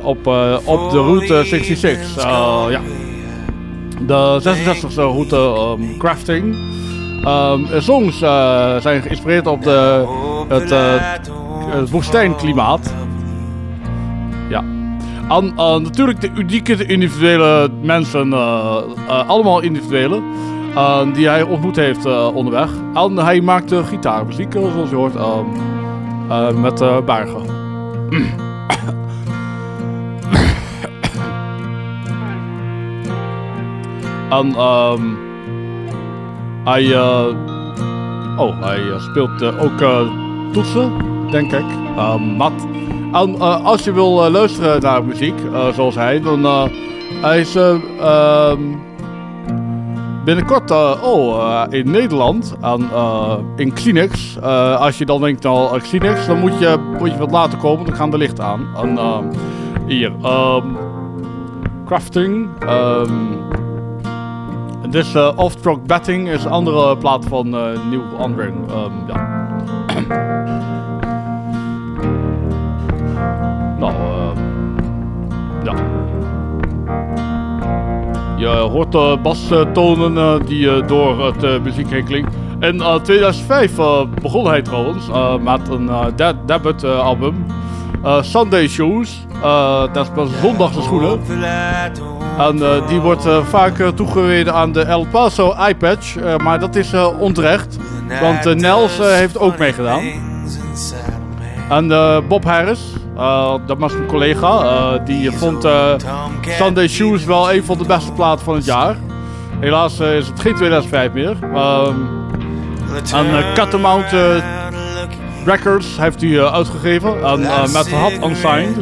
Op, op de route 66. Uh, ja. De 66e route um, crafting. Um, de songs uh, zijn geïnspireerd op de, het, uh, het woestijnklimaat. En uh, natuurlijk de unieke individuele mensen, uh, uh, allemaal individuele, die hij ontmoet heeft onderweg. En hij maakte gitaarmuziek, zoals je hoort, met uh, en um, hij, oh, hij speelt ook toetsen, denk ik. Mat. En uh, als je wil uh, luisteren naar muziek, uh, zoals hij, dan hij is um, binnenkort oh, in Nederland uh, in Kleenex. Als je dan denkt nou uh, Kleenex, dan moet je, moet je wat later komen, dan gaan de lichten aan. En hier, um, crafting. Um, is uh, Off-Stroke Betting, is een andere plaat van uh, Nieuw Andring. Ja. Je hoort de bastonen uh, die uh, door het muziek heen klinkt. In uh, 2005 uh, begon hij trouwens met een de debut album. Sunday Shoes. Dat is pas zondagse schoenen. En die wordt vaak uh, toegewezen aan de El Paso. Uh, maar dat is onterecht. Want Nels heeft ook meegedaan. En Bob Harris, uh, dat was een collega, uh, die vond uh, Sunday Shoes wel een van de beste platen van het jaar. Helaas is het geen 2005 meer. En uh, Catamount Records heeft hij uitgegeven. En, uh, met Hot Unsigned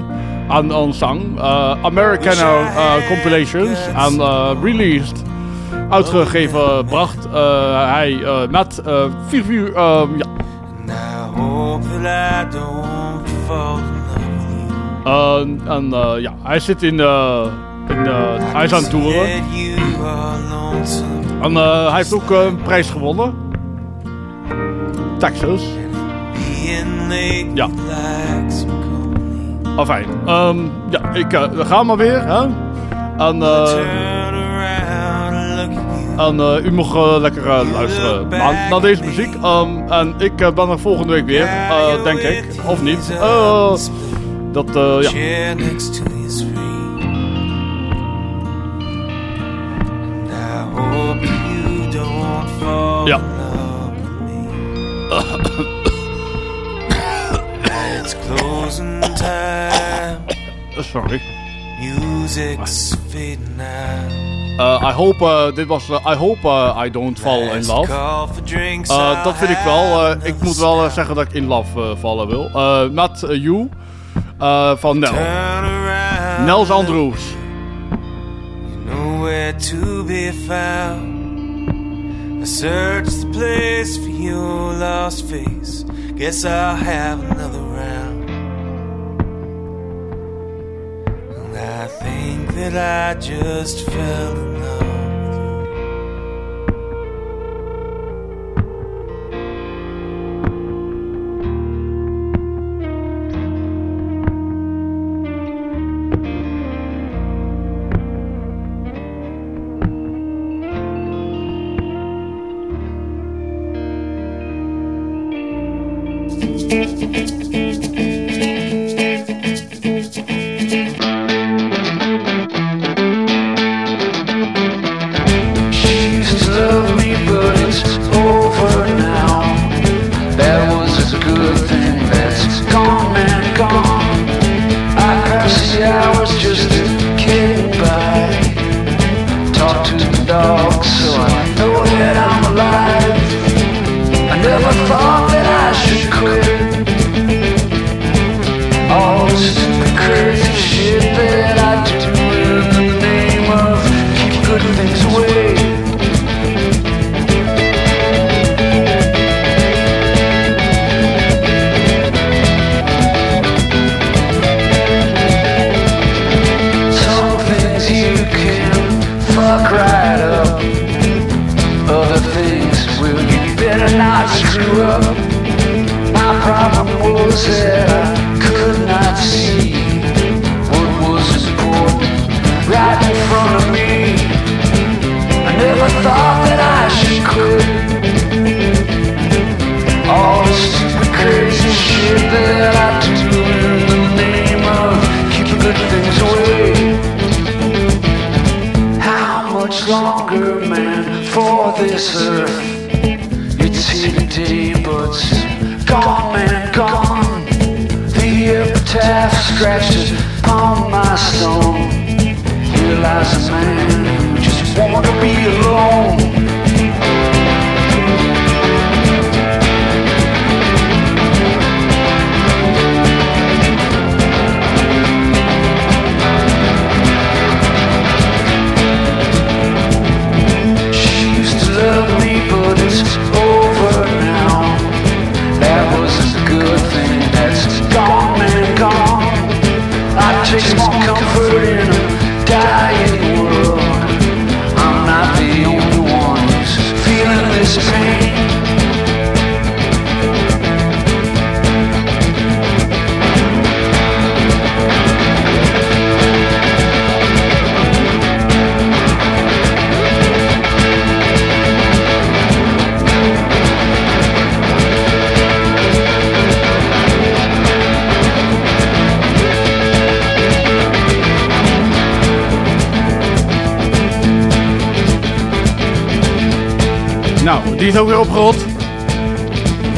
en Unsung. American uh, Compilations. Uh, released. Uitgegeven bracht hij uh, met uh, 4 uur. Um, ja. Uh, en uh, ja, hij zit in, uh, in hij is aan het toeren. En hij heeft ook een prijs gewonnen. Texas. Ja. Afijn. Um, ja, ik uh, we gaan maar weer. Hè? En, uh, en uh, u mag lekker luisteren naar, naar deze muziek. Um, en ik ben er volgende week weer, denk ik. Of niet. Dat, uh, ja. Ja. It's closing time. Sorry. Music's fading out. Uh, I hope, uh, dit was uh, I hope uh, I don't fall in love. Uh, dat vind ik wel. Ik moet wel zeggen dat ik in love vallen wil. Uh, You uh, van Nel. Nels Andrews. Nowhere to be found. I searched the place for your lost face. Guess I'll have another round. And I think that I just fell in love.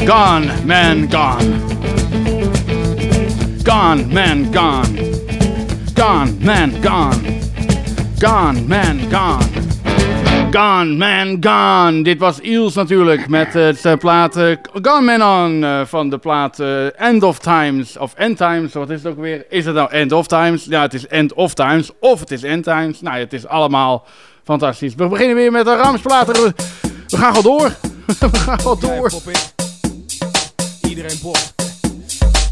Gone, man, gone. Gone, man, gone. Gone, man, gone. Gone, man, gone. Gone, man, gone. Dit was Eels natuurlijk met het eh, plaat Gone Man On eh, van de plaat End of Times. Of End Times, wat is het ook weer? Is het nou End of Times? Ja, het is End of Times of het is End Times. Nou, het is allemaal fantastisch. We beginnen weer met de Ramsplaat. We we gaan gewoon door. We gaan gewoon door. Iedereen pop.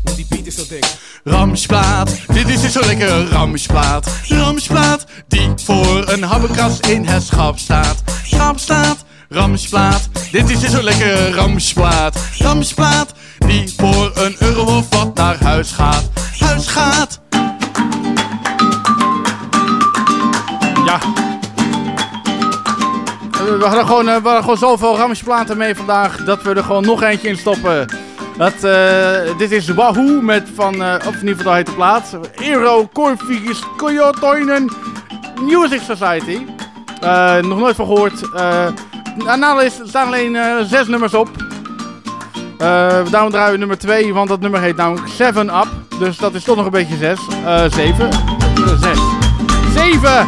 Want die beat is zo dik. Ramsplaat, dit is dus zo lekker Ramsplaat. Ramsplaat, die voor een habbekras in het schap staat. Schap staat, Ramsplaat, dit is dus zo lekker Ramsplaat. Ramsplaat, die voor een euro wat naar huis gaat. Huis gaat. Ja. We hadden gewoon, eh, we hadden gewoon zoveel ramsplaten mee vandaag dat we er gewoon nog eentje in stoppen. Dat, eh, dit is Wahoo met van, eh, of in ieder geval heet de plaat. Eero Corfigis Koyotoinen Music Society. Eh, nog nooit van gehoord. Eh nou, er staan alleen zes nummers op. Daarom draaien we nummer 2, want dat nummer heet namelijk 7 Up. Dus dat is toch nog een beetje 6. 7. 6. 7!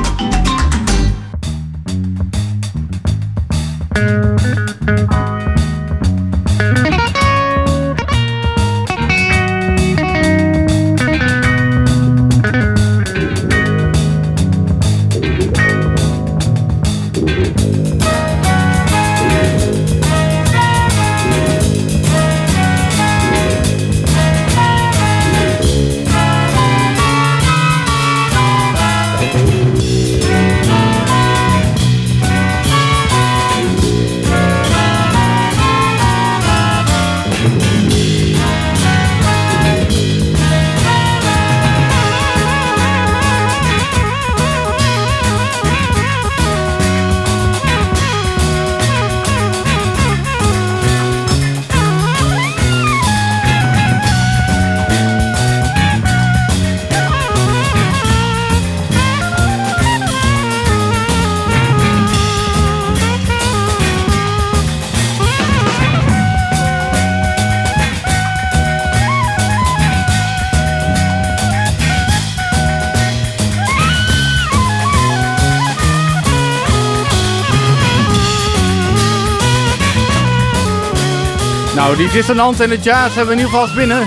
Nou, die dissonant en de jazz hebben we in ieder geval binnen.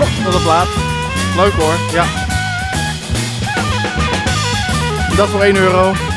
Oh, wat een plaat. Leuk hoor, ja. Dat voor 1 euro.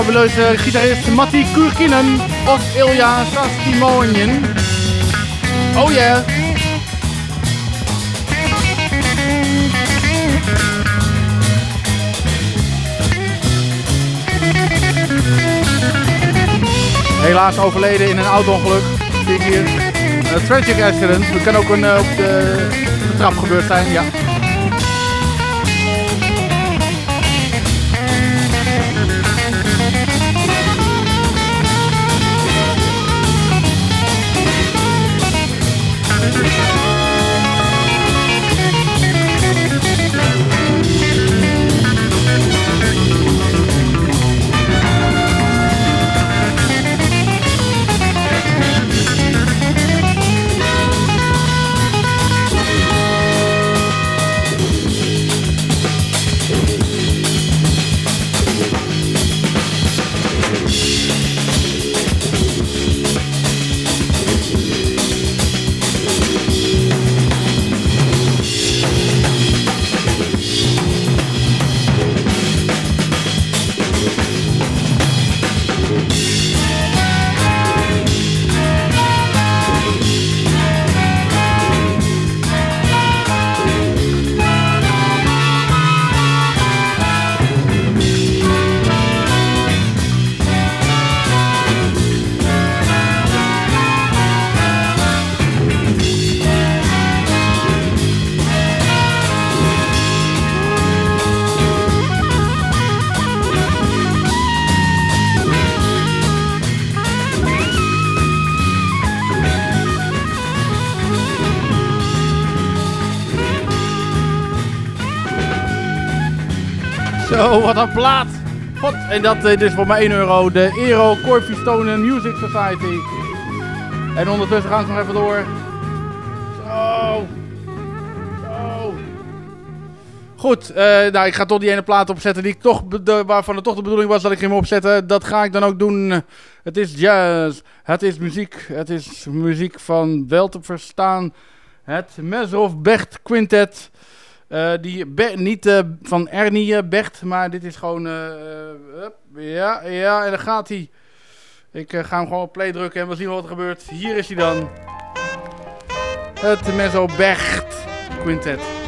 Fabuleuze gitarist Matti Kurkinen of Ilja Sastimonjen. Oh yeah. Helaas overleden in een auto-ongeluk. Hier. Een tragic accident. Het kan ook een, eh, op de, de trap gebeurd zijn, ja. Zo, wat een plaat. God, en dat eh, dit is voor mij 1 euro. De Ero Corphistonen Music Society. En ondertussen gaan ze nog even door. Zo. Zo. Goed, eh, nou, ik ga toch die ene plaat opzetten die ik toch, de, waarvan het toch de bedoeling was dat ik ging opzetten. Dat ga ik dan ook doen. Het is jazz. Het is muziek. Het is muziek van wel te verstaan. Het Mesrov Becht Quintet. Eh, die niet eh, van Ernie eh, Becht, maar dit is gewoon. ja, ja, en dan gaat hij. Ik ga hem gewoon op play drukken en we zien wat er gebeurt. Hier is hij dan. Het Mezzo Becht Quintet.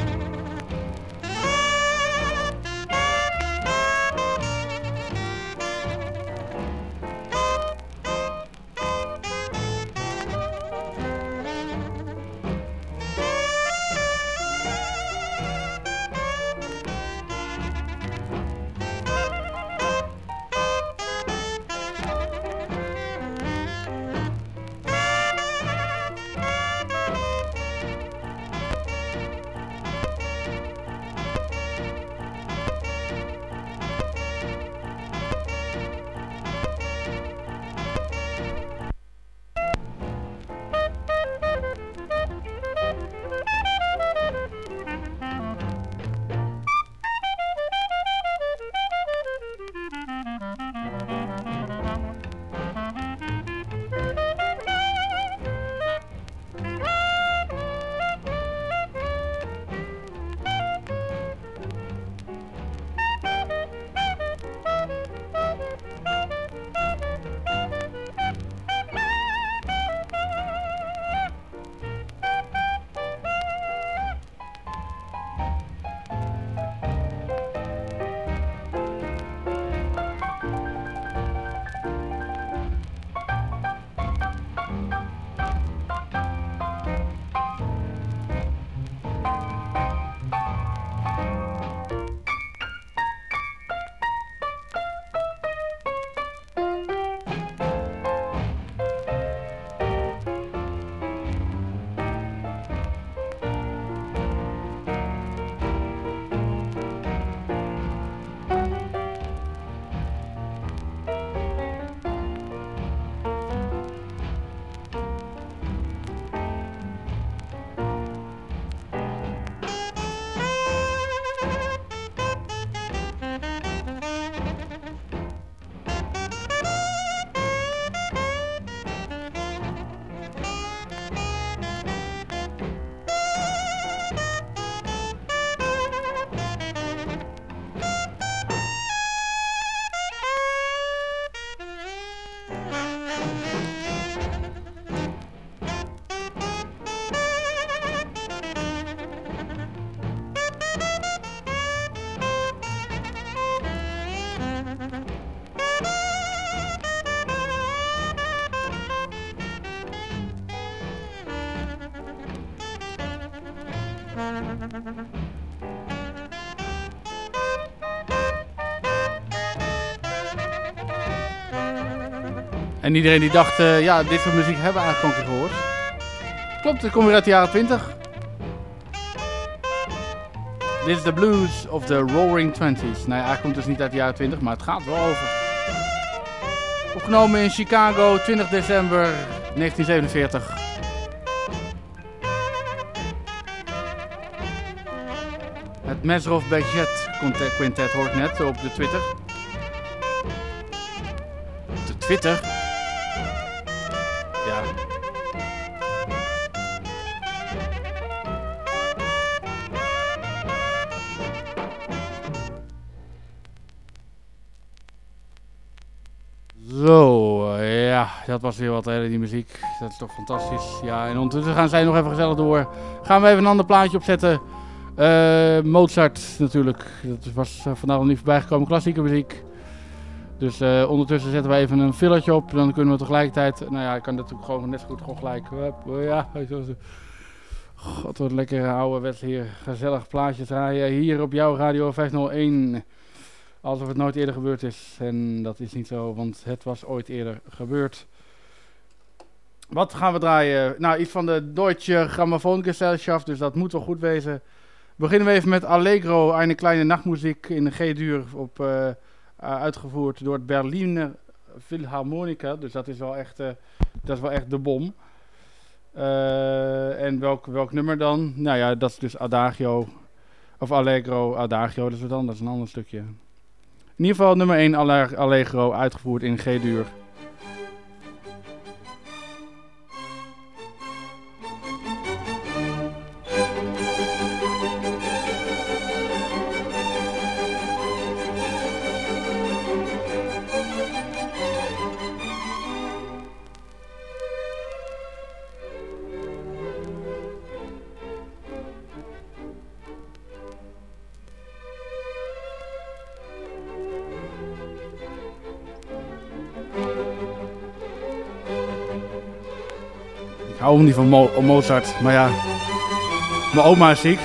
En iedereen die dacht, eh, ja, dit soort muziek hebben we eigenlijk keer gehoord. Klopt, het komt weer uit de jaren 20. Dit is de blues of the Roaring Twenties. Nou ja, hij komt dus niet uit de jaren 20, maar het gaat wel over. Opgenomen in Chicago, 20 december 1947. Het Mesrov Quintet- Quintet hoort net op de Twitter. Op de Twitter? Dat was weer wat, hè, die muziek. Dat is toch fantastisch. Ja, en ondertussen gaan zij nog even gezellig door. Gaan we even een ander plaatje opzetten. Eh, Mozart natuurlijk. Dat was eh, vandaag nog niet voorbij gekomen. Klassieke muziek. Dus eh, ondertussen zetten we even een fillertje op. Dan kunnen we tegelijkertijd... Nou ja, ik kan natuurlijk gewoon net goed gewoon gelijk... hup, ja. God, wat lekker ouderwets hier. Gezellig plaatje draaien. Hier op jouw Radio 501. Alsof het nooit eerder gebeurd is. En dat is niet zo, want het was ooit eerder gebeurd. Wat gaan we draaien? Nou, iets van de Deutsche Grammophongesellschaft, dus dat moet wel goed wezen. Beginnen we even met Allegro, een kleine nachtmuziek in G-duur, eh, eh, uitgevoerd door het Berliner Philharmonica. Dus dat is wel echt, eh, dat is wel echt de bom. En welk, welk nummer dan? Nou ja, dat is dus Adagio. Of Allegro, Adagio, dat is wat anders, een ander stukje. In ieder geval nummer 1 Alle- Allegro, uitgevoerd in G-duur. Hem niet van Mo- Mozart, maar ja. Mijn oma is ziek.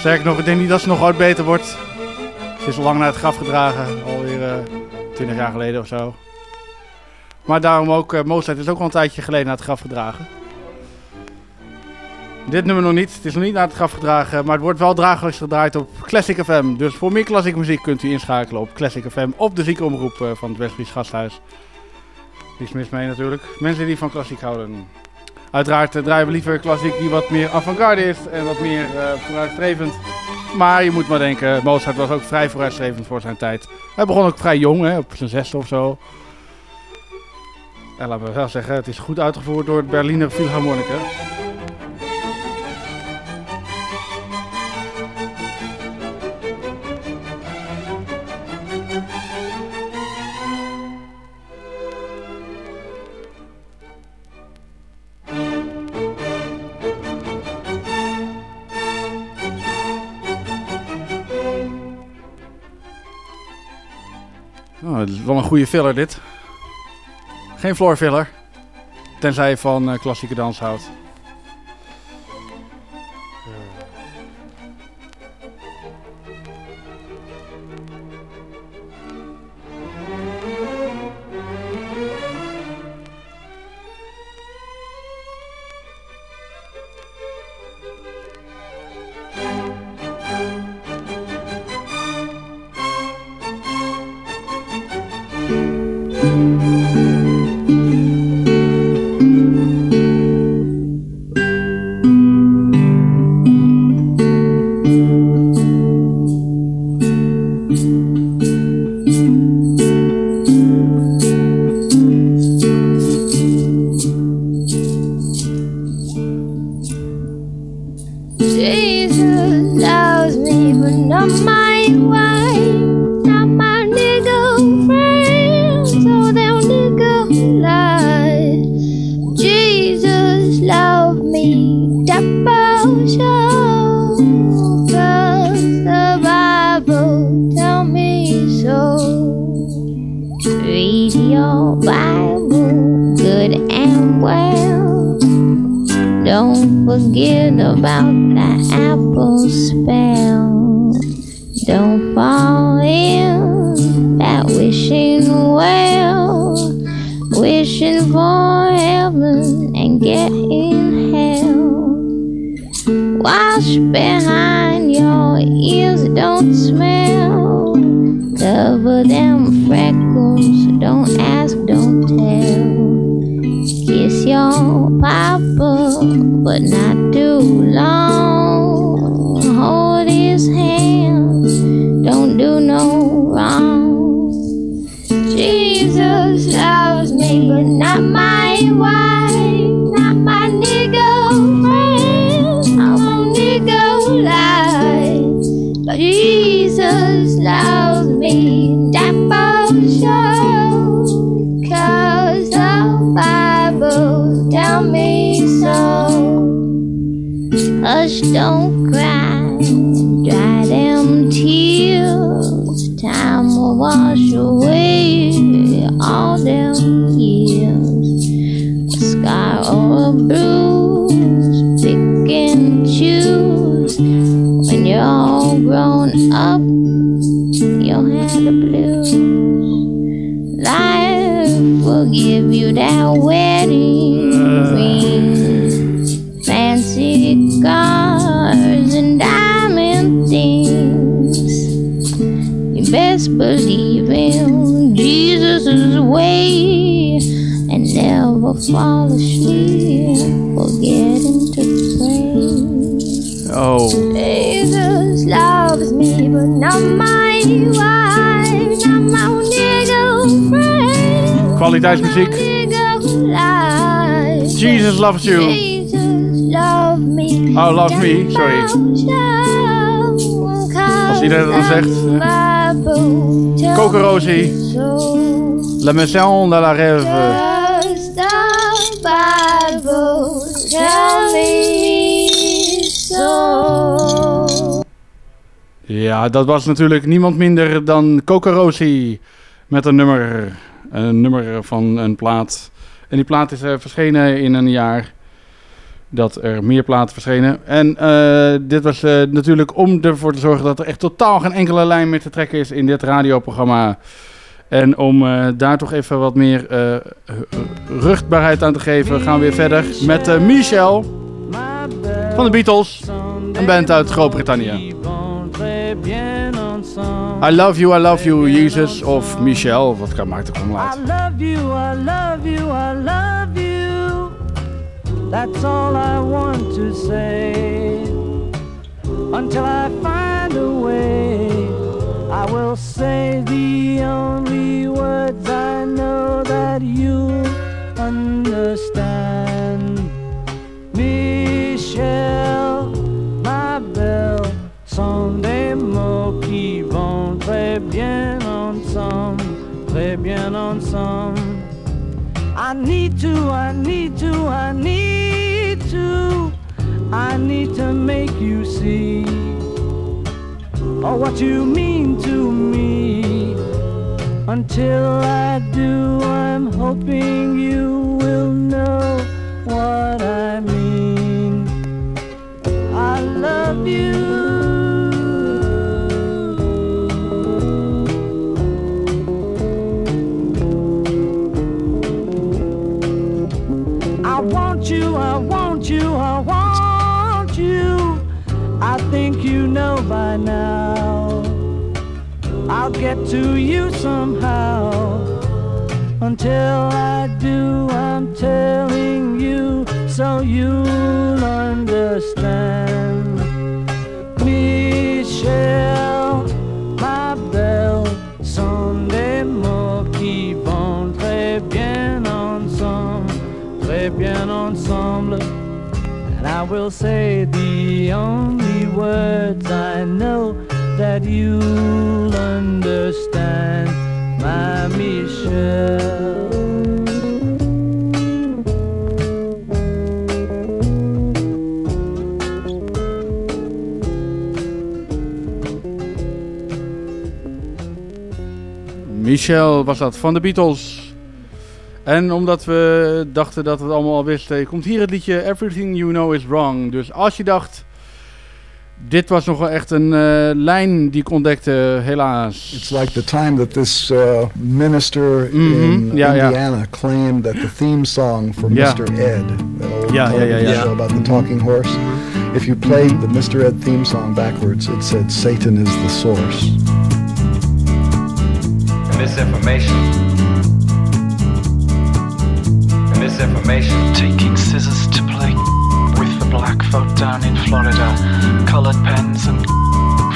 Zeg ik nog, ik denk niet dat ze nog ooit beter wordt. Ze is lang naar het graf gedragen, alweer eh 20 jaar geleden of zo. Maar daarom ook, eh, Mozart is ook al een tijdje geleden naar het graf gedragen. Dit nummer nog niet, het is nog niet naar het graf gedragen, maar het wordt wel dagelijks gedraaid op Classic FM. Dus voor meer klassieke muziek kunt u inschakelen op Classic FM op de ziekenomroep eh, van het Westfries Gasthuis. Niks mis mee natuurlijk. Mensen die van klassiek houden. Uiteraard eh, draaien we liever klassiek die wat meer avant-garde is en wat meer eh, vooruitstrevend. Maar je moet maar denken, Mozart was ook vrij vooruitstrevend voor zijn tijd. Hij begon ook vrij jong, hè, op zijn zesde of zo. En laten we wel zeggen, het is goed uitgevoerd door het Berliner Philharmonica. Wel een goede filler dit. Geen floor filler. Tenzij je van eh, klassieke dans houdt. Jesus loves you. Oh, loves me, sorry. Als iedereen dat dan zegt. Coco-Rosie. La Maison de la Rêve. Ja, dat was natuurlijk niemand minder dan Coco-Rosie. Met een nummer. Een nummer van een plaat. En die plaat is eh, verschenen in een jaar dat er meer platen verschenen. En eh, dit was eh, natuurlijk om ervoor te zorgen dat er echt totaal geen enkele lijn meer te trekken is in dit radioprogramma. En om daar toch even wat meer ruchtbaarheid aan te geven, gaan we weer verder met Michel van de Beatles. Een band uit Groot-Brittannië. I love you, I love you, Jesus. Of Michel, wat maakt er gewoon I love you, I love you, I love you. That's all I want to say. Until I find a way, I will say the only words I know that you understand. Michel, ma belle, sont des mots qui vont très bien ensemble, très bien ensemble. I need to, I need to, I need to, I need to make you see oh, what you mean to me. Until I do, I'm hoping you will know what I mean. I love you. I'll get to you somehow. Until I do, I'm telling you so you'll understand. Michel, ma belle, sont des mots qui vont très bien ensemble, très bien ensemble. And I will say the only words I know that you'll understand, my Michelle. Michel was dat van de Beatles. En omdat we dachten dat we het allemaal al wisten, komt hier het liedje Everything You Know Is Wrong. Dus als je dacht Dit was nog wel echt een eh, lijn die ik ontdekte, helaas. It's like the time that this uh, minister in Mhm, ja, ja. Indiana claimed that the theme song for Ja. Mr. Ed, that old Ja, ja, ja, television ja. show about the talking horse, if you played the Mr. Ed theme song backwards, it said Satan is the source. Misinformation. Misinformation. Taking scissors to play with the black folk down in Florida. Colored pens and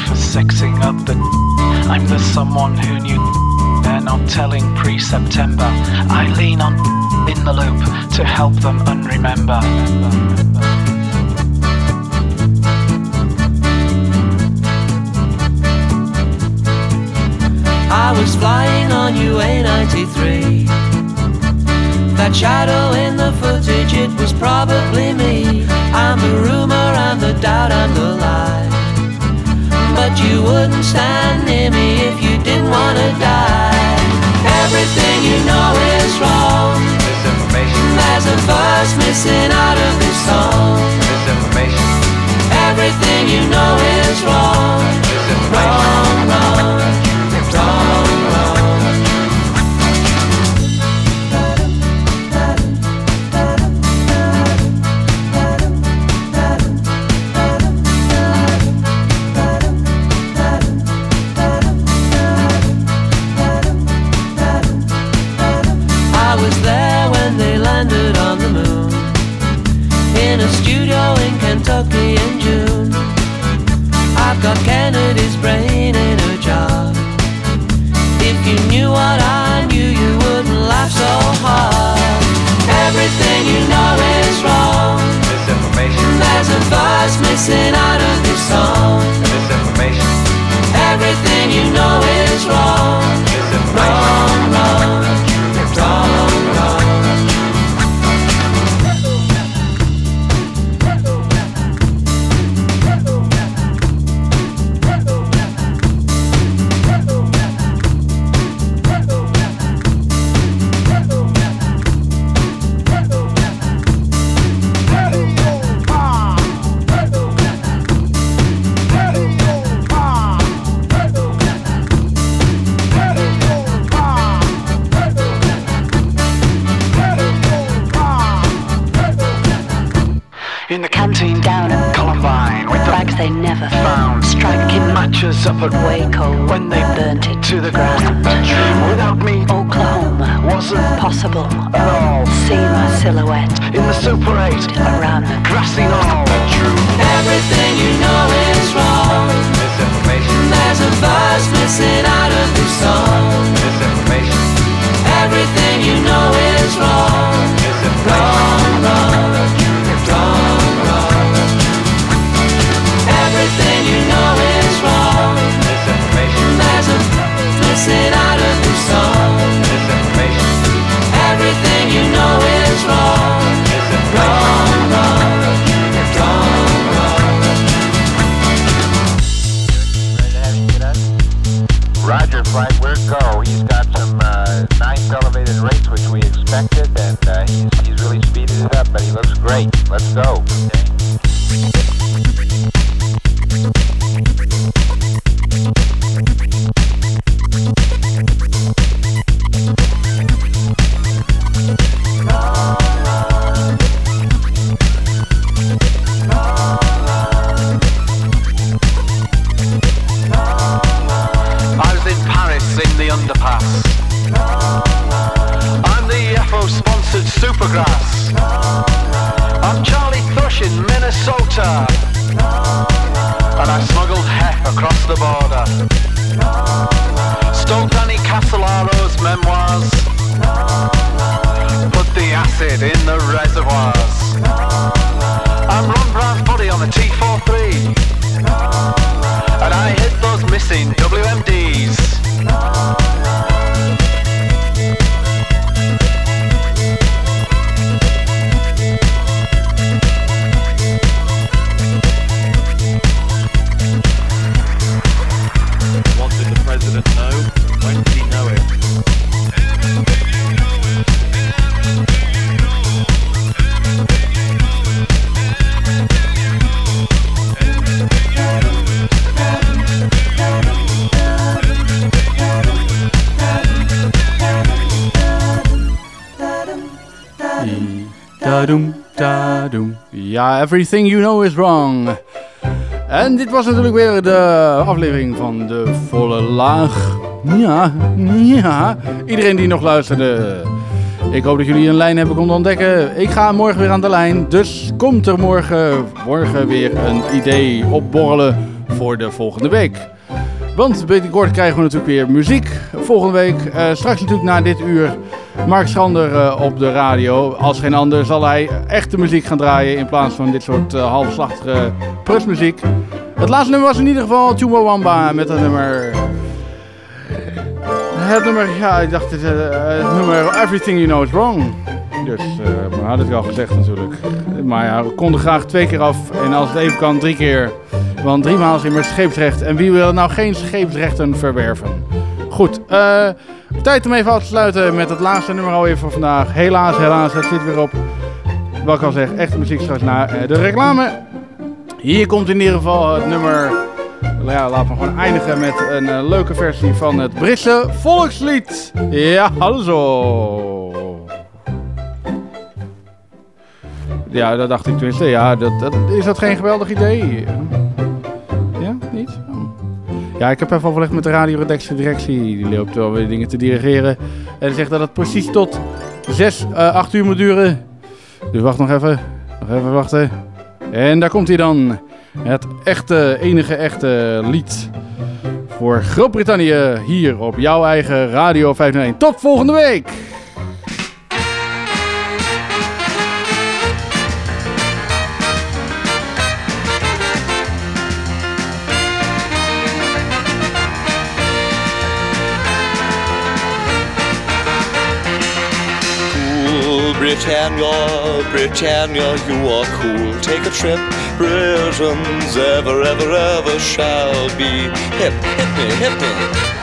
for sexing up the. I'm the someone who knew they're not telling pre September. I lean on in the loop to help them unremember. I was flying on UA 93. That shadow in the footage, it was probably me. I'm the rumor, I'm the doubt, I'm the lie. But you wouldn't stand near me if you didn't wanna die. Everything you know is wrong. Misinformation. There's a verse missing out of this song. Misinformation. Everything you know is wrong. Wrong, wrong, Minnesota. And I smuggled hef across the border. Stole Danny Castellaro's memoirs. Put the acid in the reservoirs. I'm Ron Brown's body on a T43. And I hit those missing WMDs. Everything you know is wrong. En dit was natuurlijk weer de aflevering van de volle laag. Ja, ja. Iedereen die nog luisterde. Ik hoop dat jullie een lijn hebben konden ontdekken. Ik ga morgen weer aan de lijn. Dus komt er morgen, morgen weer een idee opborrelen voor de volgende week. Want binnenkort krijgen we natuurlijk weer muziek. Volgende week, eh, straks natuurlijk na dit uur, Mark Schander eh, op de radio. Als geen ander zal hij echte muziek gaan draaien in plaats van dit soort eh, halfslachtige prusmuziek. Het laatste nummer was in ieder geval Chumbawamba met het nummer... Het nummer, ja, ik dacht het, het nummer Everything You Know Is Wrong. Dus, maar had ik al gezegd natuurlijk. Maar ja, we konden graag twee keer af. En als het even kan, drie keer. Want drie maal is immers scheepsrecht. En wie wil nou geen scheepsrechten verwerven? Goed, eh, tijd om even af te sluiten met het laatste nummer alweer voor vandaag. Helaas, helaas, het zit weer op. Wat ik al zeg, echte muziek straks na eh, de reclame. Hier komt in ieder geval het nummer. Nou Ja, laten we gewoon eindigen met een eh, leuke versie van het Britse volkslied. Ja, hallo. Ja, dat dacht ik tenminste. Ja, dat, dat, is dat geen geweldig idee? Ja, ik heb even overlegd met de radioredactie. directie. Die loopt wel weer dingen te dirigeren. En zegt dat het precies tot 6, eh 8 uur moet duren. Dus wacht nog even. Nog even wachten. En daar komt hij dan. Het echte, enige echte lied voor Groot-Brittannië hier op jouw eigen Radio 501. Tot volgende week! Britannia, Britannia, you are cool. Take a trip. Britain's ever, ever, ever shall be hip, hip me, hip me.